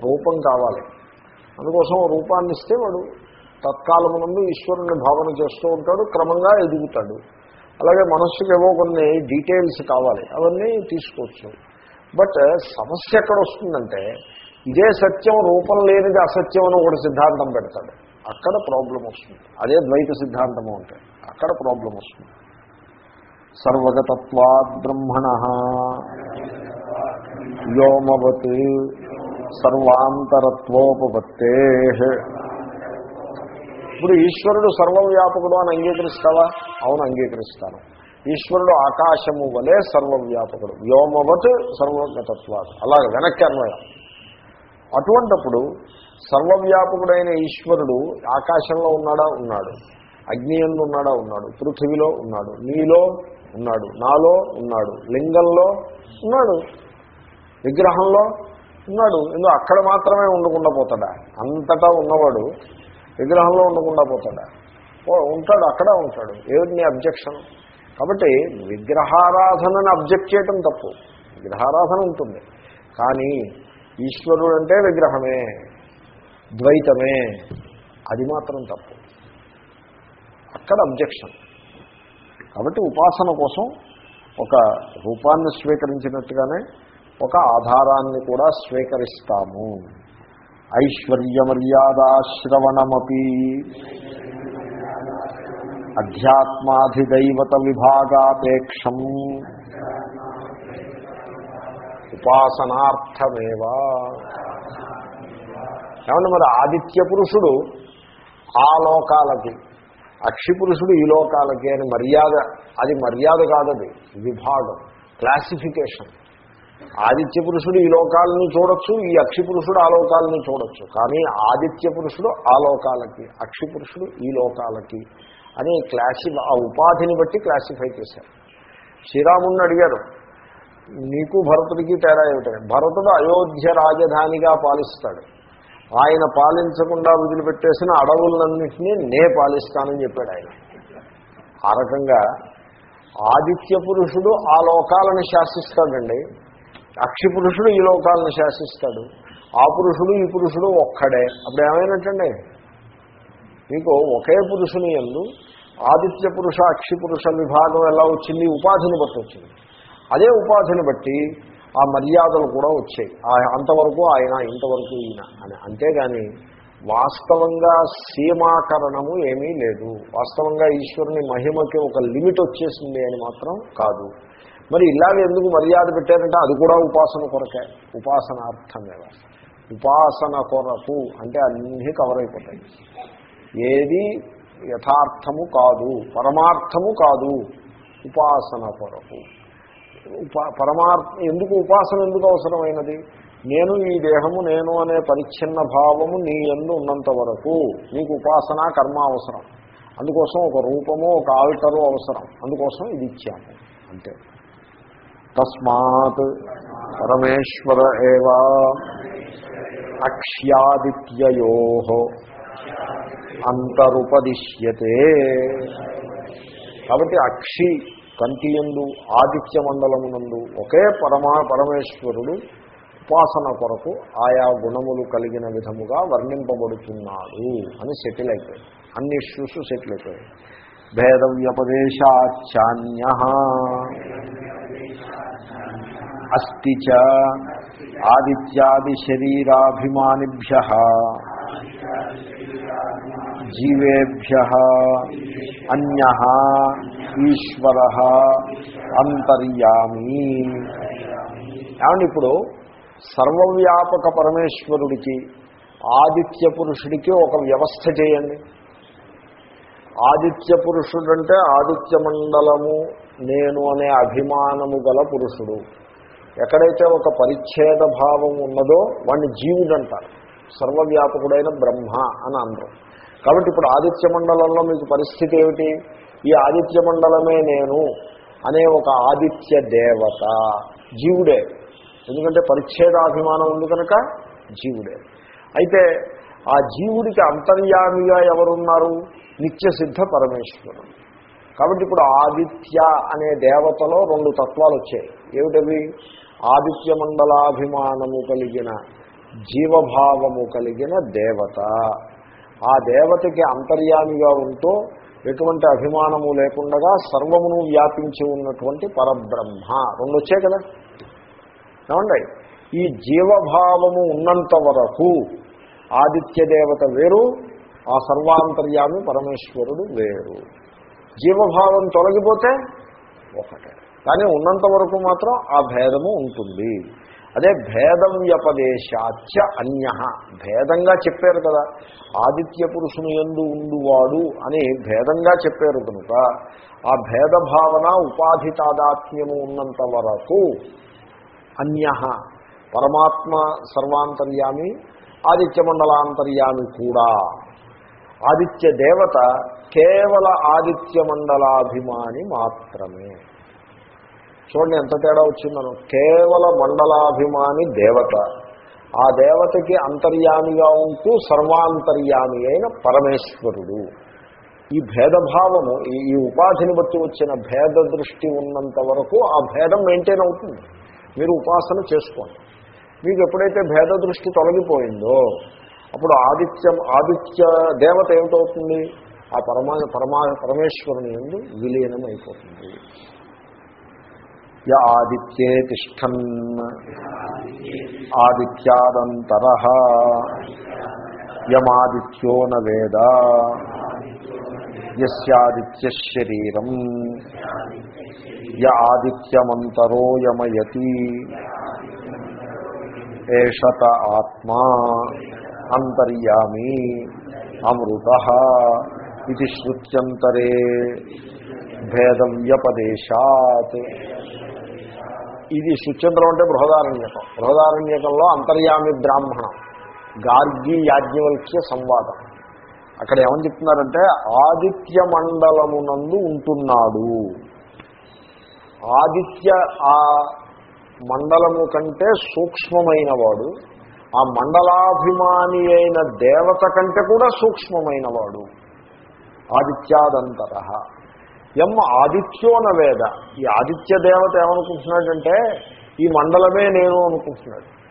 రూపం కావాలి. అందుకోసం రూపాన్ని ఇస్తే వాడు తత్కాలమునందు ఈశ్వరుని భావన చేస్తూ ఉంటాడు క్రమంగా ఎదుగుతాడు. అలాగే మనస్సుకి ఏవో కొన్ని డీటెయిల్స్ కావాలి అవన్నీ తీసుకోవచ్చు. బట్ సమస్య ఎక్కడ వస్తుందంటే ఇదే సత్యం రూపం లేనిది అసత్యం అని ఒకటి సిద్ధాంతం పెడతాడు. అక్కడ ప్రాబ్లం వస్తుంది. అదే ద్వైత సిద్ధాంతము అంటే అక్కడ ప్రాబ్లం వస్తుంది. సర్వగతత్వా బ్రహ్మణ వ్యోమవత్ సర్వాంతరత్వోపత్తే ఇప్పుడు ఈశ్వరుడు సర్వవ్యాపకుడు అని అంగీకరిస్తావా? అవును అంగీకరిస్తాను. ఈశ్వరుడు ఆకాశము వలె సర్వవ్యాపకుడు. వ్యోమవత్ సర్వగతత్వాలు అలాగే వెనక్కి అన్వయం. అటువంటప్పుడు సర్వవ్యాపకుడైన ఈశ్వరుడు ఆకాశంలో ఉన్నాడా? ఉన్నాడు. అగ్ని ఉన్నాడా? ఉన్నాడు. పృథివిలో ఉన్నాడు. నీలో ఉన్నాడు. నాలో ఉన్నాడు. లింగంలో ఉన్నాడు. విగ్రహంలో ఉన్నాడు. ఎందుకు అక్కడ మాత్రమే ఉండకుండా పోతాడా? అంతటా ఉన్నవాడు విగ్రహంలో ఉండకుండా పోతాడా? ఓ ఉంటాడు. అక్కడ ఉంటాడు. ఏమిటి నీ అబ్జెక్షన్? కాబట్టి విగ్రహారాధనని అబ్జెక్ట్ చేయటం తప్పు. విగ్రహారాధన ఉంటుంది. కానీ ఈశ్వరుడు అంటే విగ్రహమే. ద్వైతమే. అది మాత్రం తప్పు. అక్కడ అబ్జెక్షన్. కాబట్టి ఉపాసన కోసం ఒక రూపాన్ని స్వీకరించినట్టుగానే ఒక ఆధారాన్ని కూడా స్వీకరిస్తాము. ఐశ్వర్యమర్యాదాశ్రవణమపి. అధ్యాత్మాధిదైవత విభాగాపేక్షం. ఉపాసనార్థమేవా. ఏమన్నా మరి ఆదిత్య పురుషుడు ఆ లోకాలకి అక్షి పురుషుడు ఈ లోకాలకి అని మర్యాద అది మర్యాద కాదది విభాగం క్లాసిఫికేషన్ ఆదిత్య పురుషుడు ఈ లోకాలని చూడొచ్చు ఈ అక్షి పురుషుడు ఆ లోకాలని చూడొచ్చు. కానీ ఆదిత్య పురుషుడు ఆ లోకాలకి అక్షి పురుషుడు ఈ లోకాలకి అని క్లాసి ఆ ఉపాధిని బట్టి క్లాసిఫై చేశారు. శ్రీరాముడిని అడిగారు నీకు భరతుడికి తేడా ఏమిటంటే భరతుడు అయోధ్య రాజధానిగా పాలిస్తాడు. ఆయన పాలించకుండా వదిలిపెట్టేసిన అడవులన్నింటినీ నే పాలిస్తానని చెప్పాడు ఆయన. ఆ రకంగా ఆదిత్య పురుషుడు ఆ లోకాలను శాసిస్తాడండి. అక్షి పురుషుడు ఈ లోకాలను శాసిస్తాడు. ఆ పురుషుడు ఈ పురుషుడు ఒక్కడే. అప్పుడు ఏమైనట్టండి? మీకు ఒకే పురుషుని ఎందు ఆదిత్య పురుష అక్షి పురుష విభాగం ఎలా వచ్చింది? ఉపాధిని బట్టి వచ్చింది. అదే ఉపాధిని బట్టి ఆ మర్యాదలు కూడా వచ్చాయి. అంతవరకు ఆయన ఇంతవరకు ఈయన అని. అంతేగాని వాస్తవంగా సీమాకరణము ఏమీ లేదు. వాస్తవంగా ఈశ్వరుని మహిమకి ఒక లిమిట్ వచ్చేసింది అని మాత్రం కాదు. మరి ఇలాగ ఎందుకు మర్యాద పెట్టారంటే అది కూడా ఉపాసన కొరకే. ఉపాసనార్థమే ఉపాసన కొరకు అంటే అన్నీ కవర్ అయిపోతాయి. ఏది యథార్థము కాదు పరమార్థము కాదు ఉపాసన కొరకు. ఉపా పరమార్థ ఎందుకు ఉపాసన ఎందుకు అవసరమైనది? నేను ఈ దేహము నేను అనే పరిచ్ఛిన్న భావము నీ ఎందు ఉన్నంత వరకు నీకు ఉపాసన కర్మ అవసరం. అందుకోసం ఒక రూపము ఒక ఆల్టరు అవసరం. అందుకోసం ఇది ఇచ్చాము. అంతే. తస్మాత్ పరమేశ్వర ఏవా అక్ష్యాదిత్యయో అంతరుపదిశ్యతే. కాబట్టి అక్షి కంటియందు ఆదిత్య మండలమునందు ఒకే పరమా పరమేశ్వరుడు ఉపాసన కొరకు ఆయా గుణములు కలిగిన విధముగా వర్ణింపబడుతున్నాడు అని సెటిల్ అయిపోయాయి అన్ని ఇష్యూస్ సెటిల్ అయిపోయాయి భేద వ్యపదేశాచాన్య అస్తి చ ఆదిత్యాది శరీరాభిమానిభ్య. జీవేభ్య అన్య ఈశ్వర అంతర్యామి. ఏమండి ఇప్పుడు సర్వవ్యాపక పరమేశ్వరుడికి ఆదిత్య పురుషుడికి ఒక వ్యవస్థ చేయండి. ఆదిత్య పురుషుడంటే ఆదిత్య మండలము నేను అనే అభిమానము గల పురుషుడు. ఎక్కడైతే ఒక పరిచ్ఛేద భావం ఉన్నదో వాడిని జీవుడు అంటారు సర్వవ్యాపకుడైన బ్రహ్మ అని అందరం. కాబట్టి ఇప్పుడు ఆదిత్య మండలంలో మీకు పరిస్థితి ఏమిటి? ఈ ఆదిత్య మండలమే నేను అనే ఒక ఆదిత్య దేవత జీవుడే. ఎందుకంటే పరిచ్ఛేదాభిమానం ఉంది కనుక జీవుడే. అయితే ఆ జీవుడికి అంతర్యామిగా ఎవరున్నారు? నిత్యసిద్ధ పరమేశ్వరుడు. కాబట్టి ఇప్పుడు ఆదిత్య అనే దేవతలో రెండు తత్వాలు వచ్చాయి. ఏమిటవి? ఆదిత్య మండలాభిమానము కలిగిన జీవభావము కలిగిన దేవత. ఆ దేవతకి అంతర్యామిగా ఉంటూ ఎటువంటి అభిమానము లేకుండా సర్వమును వ్యాపించి ఉన్నటువంటి పరబ్రహ్మ. రెండు వచ్చాయి కదా? ఏమండి? ఈ జీవభావము ఉన్నంత వరకు ఆదిత్య దేవత వేరు ఆ సర్వాంతర్యామి పరమేశ్వరుడు వేరు. జీవభావం తొలగిపోతే ఒకటే. కానీ ఉన్నంత వరకు మాత్రం ఆ భేదము ఉంటుంది. అదే భేదం వ్యపదేశాచ అన్య. భేదంగా చెప్పారు కదా. ఆదిత్య పురుషుని ఎందు ఉండువాడు అని భేదంగా చెప్పారు కనుక ఆ భేద భావన ఉపాధి తాదాత్మ్యము ఉన్నంత వరకు అన్య. పరమాత్మ సర్వాంతర్యామి ఆదిత్య మండలాంతర్యామి కూడా. ఆదిత్య దేవత కేవల ఆదిత్య మండలాభిమాని మాత్రమే. చూడండి ఎంత తేడా వచ్చిందను. కేవల మండలాభిమాని దేవత. ఆ దేవతకి అంతర్యామిగా ఉంటూ సర్వాంతర్యామి అయిన పరమేశ్వరుడు. ఈ భేదభావము ఈ ఉపాధిని బట్టి వచ్చిన భేద దృష్టి ఉన్నంత వరకు ఆ భేదం మెయింటైన్ అవుతుంది. మీరు ఉపాసన చేసుకోండి. మీకు ఎప్పుడైతే భేద దృష్టి తొలగిపోయిందో అప్పుడు ఆదిత్యం ఆదిత్య దేవత ఏమిటవుతుంది? ఆ పరమా పరమా పరమేశ్వరుని ఎందు విలీనం అయిపోతుంది య ఆదిత్యే తిష్టన్ ఆదిత్యాదంతర యమాదిత్యో నేద వేద యస్యాదిత్య శరీరం య ఆదిత్యమంతరో యమయతి ఏషత ఆత్మా అంతర్యామి అమృత ఇది శృత్యంతరే భేదవ్యపదేశాత్ ఇది సుచంద్రం అంటే బృహదారణ్యకం. బృహదారణ్యకంలో అంతర్యామి బ్రాహ్మణం. గార్గి యాజ్ఞవల్క్య సంవాదం. అక్కడ ఏమని చెప్తున్నారంటే ఆదిత్య మండలమునందు ఉంటున్నాడు. ఆదిత్య ఆ మండలము కంటే సూక్ష్మమైన వాడు ఆ మండలాభిమాని అయిన దేవత కంటే కూడా సూక్ష్మమైన వాడు ఆదిత్యాదంతర. ఎం ఆదిత్యోన వేద. ఈ ఆదిత్య దేవత ఏమనుకుంటున్నాడంటే ఈ మండలమే నేను అనుకుంటున్నాడు.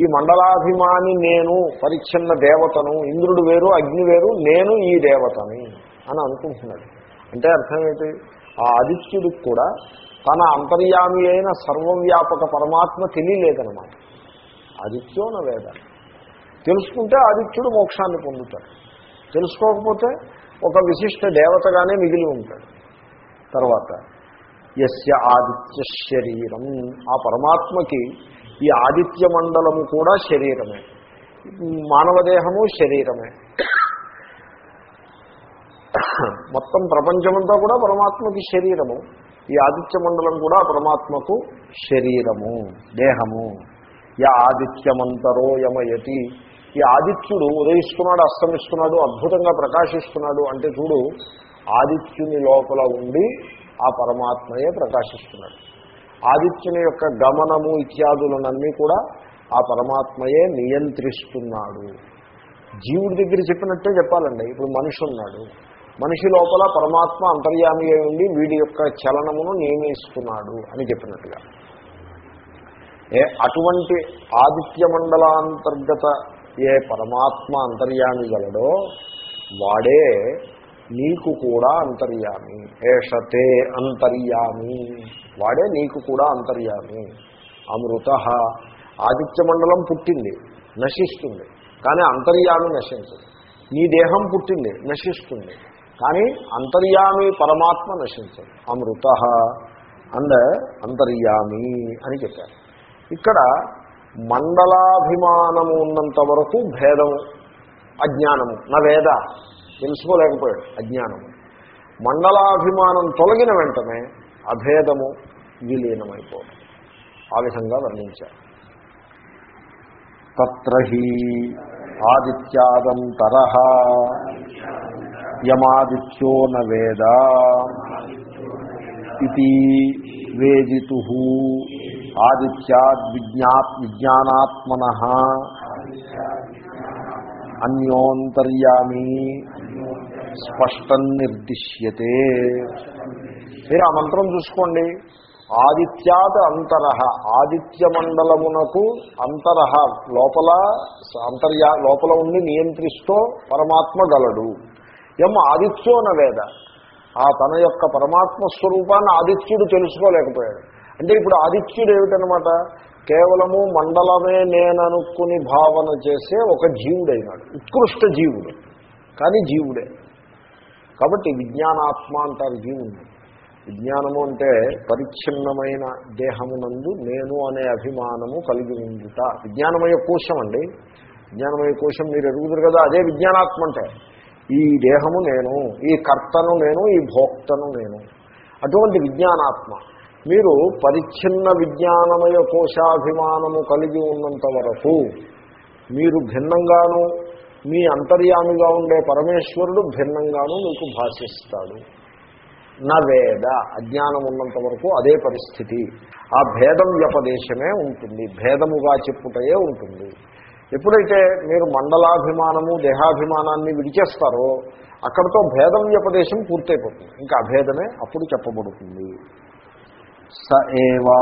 ఈ మండలాభిమాని నేను పరిచ్ఛిన్న దేవతను ఇంద్రుడు వేరు అగ్ని వేరు నేను ఈ దేవతని అని అనుకుంటున్నాడు. అంటే అర్థమేంటి ఆ ఆదిత్యుడికి కూడా తన అంతర్యామి అయిన సర్వవ్యాపక పరమాత్మ తెలియలేదనమాట ఆదిత్యోన వేద. తెలుసుకుంటే ఆదిత్యుడు మోక్షాన్ని పొందుతాడు. తెలుసుకోకపోతే ఒక విశిష్ట దేవతగానే మిగిలి ఉంటాడు. తర్వాత యస్య ఆదిత్య శరీరం. ఆ పరమాత్మకి ఈ ఆదిత్య మండలము కూడా శరీరమే. మానవదేహము శరీరమే. మొత్తం ప్రపంచమంతా కూడా పరమాత్మకి శరీరము. ఈ ఆదిత్య మండలం కూడా పరమాత్మకు శరీరము దేహము. యా ఆదిత్యమంతరో యమయతి. ఈ ఆదిత్యుడు ఉదయిస్తున్నాడు అస్తమిస్తున్నాడు అద్భుతంగా ప్రకాశిస్తున్నాడు. అంటే చూడు ఆదిత్యుని లోపల ఉండి ఆ పరమాత్మయే ప్రకాశిస్తున్నాడు. ఆదిత్యుని యొక్క గమనము ఇత్యాదులనన్నీ కూడా ఆ పరమాత్మయే నియంత్రిస్తున్నాడు. జీవుడి దగ్గర చెప్పినట్టే చెప్పాలండి. ఇప్పుడు మనిషి ఉన్నాడు. మనిషి లోపల పరమాత్మ అంతర్యామి ఉండి వీడి యొక్క చలనమును నియమిస్తున్నాడు అని చెప్పినట్టుగా. ఏ అటువంటి ఆదిత్య మండలాంతర్గత ఏ పరమాత్మ అంతర్యామి గలడో వాడే నీకు కూడా అంతర్యామి. ఏషతే అంతర్యామి. వాడే నీకు కూడా అంతర్యామి. అమృత. ఆదిత్య మండలం పుట్టింది నశిస్తుంది. కానీ అంతర్యామి నశించదు. నీ దేహం పుట్టింది నశిస్తుంది. కానీ అంతర్యామి పరమాత్మ నశించదు. అమృత. అండ్ అంతర్యామి అని చెప్పారు. ఇక్కడ మండలాభిమానము ఉన్నంత వరకు భేదము అజ్ఞానము నా వేద తెలుసుకోలేకపోయాడు అజ్ఞానము మండలాభిమానం తొలగిన వెంటనే అభేదము విలీనమైపోతుంది ఆ విధంగా వర్ణించారు. తత్రహి ఆదిత్యాదంతర యమాదిత్యో నేద ఇది వేదితు ఆదిత్యాద్ విజ్ఞా విజ్ఞానాత్మన అన్యోంతర్యామి స్పష్టం నిర్దిశ్యతే. మీరు ఆ మంత్రం చూసుకోండి. ఆదిత్యాత్ అంతర ఆదిత్య మండలమునకు అంతర లోపల అంతర్యా లోపల ఉండి నియంత్రిస్తూ పరమాత్మ గలడు. ఎం ఆదిత్యోన వేద. ఆ తన యొక్క పరమాత్మ స్వరూపాన్ని ఆదిత్యుడు తెలుసుకోలేకపోయాడు. అంటే ఇప్పుడు ఆదిత్యుడు ఏమిటనమాట కేవలము మండలమే నేననుకుని భావన చేసే ఒక జీవుడైనాడు. ఉత్కృష్ట జీవుడు. కానీ జీవుడే. కాబట్టి విజ్ఞానాత్మ అంటారు జీవుణ్ణి. విజ్ఞానము అంటే పరిచ్ఛిన్నమైన దేహమునందు నేను అనే అభిమానము కలిగి ఉండుట. విజ్ఞానమయ కోశం అండి. విజ్ఞానమయ కోశం మీరు ఎరుగుదురు కదా అదే విజ్ఞానాత్మ అంటే. ఈ దేహము నేను ఈ కర్తను నేను ఈ భోక్తను నేను. అటువంటి విజ్ఞానాత్మ. మీరు పరిచ్ఛిన్న విజ్ఞానమయ కోశాభిమానము కలిగి ఉన్నంత వరకు మీరు భిన్నంగాను మీ అంతర్యామిగా ఉండే పరమేశ్వరుడు భిన్నంగాను మీకు భాషిస్తాడు. నా వేద అజ్ఞానం ఉన్నంత వరకు అదే పరిస్థితి. ఆ భేదం వ్యపదేశమే ఉంటుంది. భేదముగా చెప్పుటయే ఉంటుంది. ఎప్పుడైతే మీరు మండలాభిమానము దేహాభిమానాన్ని విడిచేస్తారో అక్కడితో భేదం వ్యపదేశం పూర్తయిపోతుంది. ఇంకా అభేదమే అప్పుడు చెప్పబడుతుంది. స ఏవా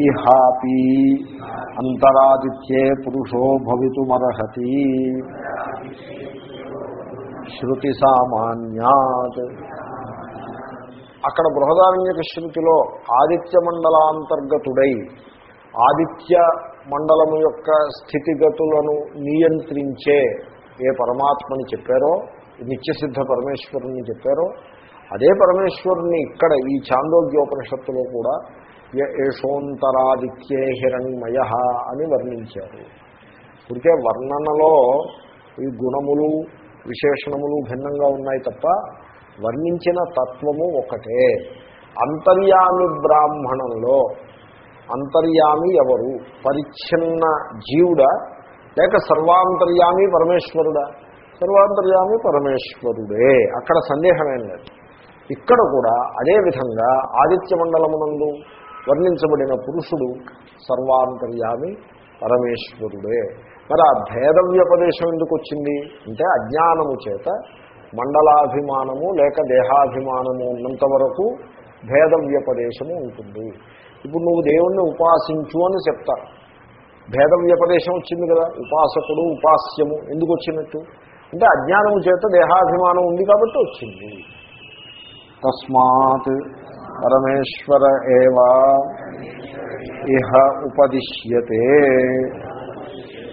ఇహాపి అంతరాదిత్యే పురుషో భవితుమర్హతి. శృతి సామాన్యాత్ అక్కడ బృహదారణ్యక శృతిలో ఆదిత్య మండలాంతర్గతుడై ఆదిత్య మండలము యొక్క స్థితిగతులను నియంత్రించే ఏ పరమాత్మని చెప్పారో నిత్యసిద్ధ పరమేశ్వరుని చెప్పారో అదే పరమేశ్వరుని ఇక్కడ ఈ చాందోగ్యోపనిషత్తులో కూడా య- హిరణ్మయ అని వర్ణించారు. ఇప్పటికే వర్ణనలో ఈ గుణములు విశేషణములు భిన్నంగా ఉన్నాయి తప్ప వర్ణించిన తత్వము ఒకటే. అంతర్యామి బ్రాహ్మణంలో అంతర్యామి ఎవరు? పరిచ్ఛిన్న జీవుడా? లేక సర్వాంతర్యామి పరమేశ్వరుడా? సర్వాంతర్యామి పరమేశ్వరుడే. అక్కడ సందేహమేం లేదు. ఇక్కడ కూడా అదేవిధంగా ఆదిత్య మండలమునందు వర్ణించబడిన పురుషుడు సర్వాంతర్యామి పరమేశ్వరుడే. మరి ఆ భేద వ్యపదేశం ఎందుకు వచ్చింది? అంటే అజ్ఞానము చేత మండలాభిమానము లేక దేహాభిమానము ఉన్నంత వరకు భేద వ్యపదేశము ఉంటుంది. ఇప్పుడు నువ్వు దేవుణ్ణి ఉపాసించు అని చెప్తారు భేద వ్యపదేశం వచ్చింది కదా ఉపాసకుడు ఉపాస్యము ఎందుకు వచ్చినట్టు? అంటే అజ్ఞానము చేత దేహాభిమానం ఉంది కాబట్టి వచ్చింది. తస్మాత్ పరమేశ్వర ఏవా ఇహ ఉపదిశ్యతే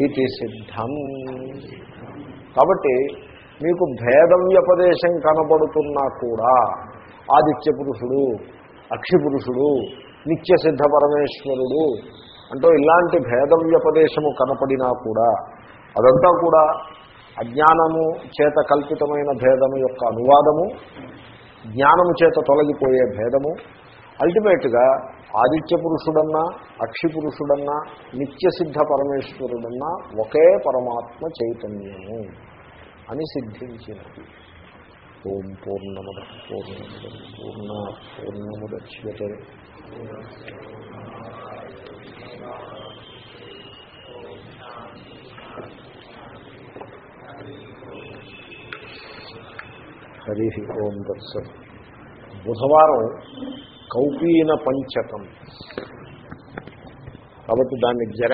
ఇది సిద్ధం. కాబట్టి మీకు భేద వ్యపదేశం కనబడుతున్నా కూడా ఆదిత్య పురుషుడు అక్షి పురుషుడు నిత్య సిద్ధ పరమేశ్వరుడు అంటూ ఇలాంటి భేద వ్యపదేశము కనపడినా కూడా అదంతా కూడా అజ్ఞానము చేత కల్పితమైన భేదము యొక్క అనువాదము జ్ఞానము చేత తొలగిపోయే భేదము. అల్టిమేట్గా ఆదిత్య పురుషుడన్నా అక్షి పురుషుడన్నా నిత్యసిద్ధ పరమేశ్వరుడన్నా ఒకే పరమాత్మ చైతన్యము అని సిద్ధించినది. ఓం పూర్ణముద పూర్ణముద పూర్ణ పూర్ణముద్యతే హరి ఓం దర్శన్ బుధవారం కౌపీన పంచకం. కాబట్టి దాన్ని జర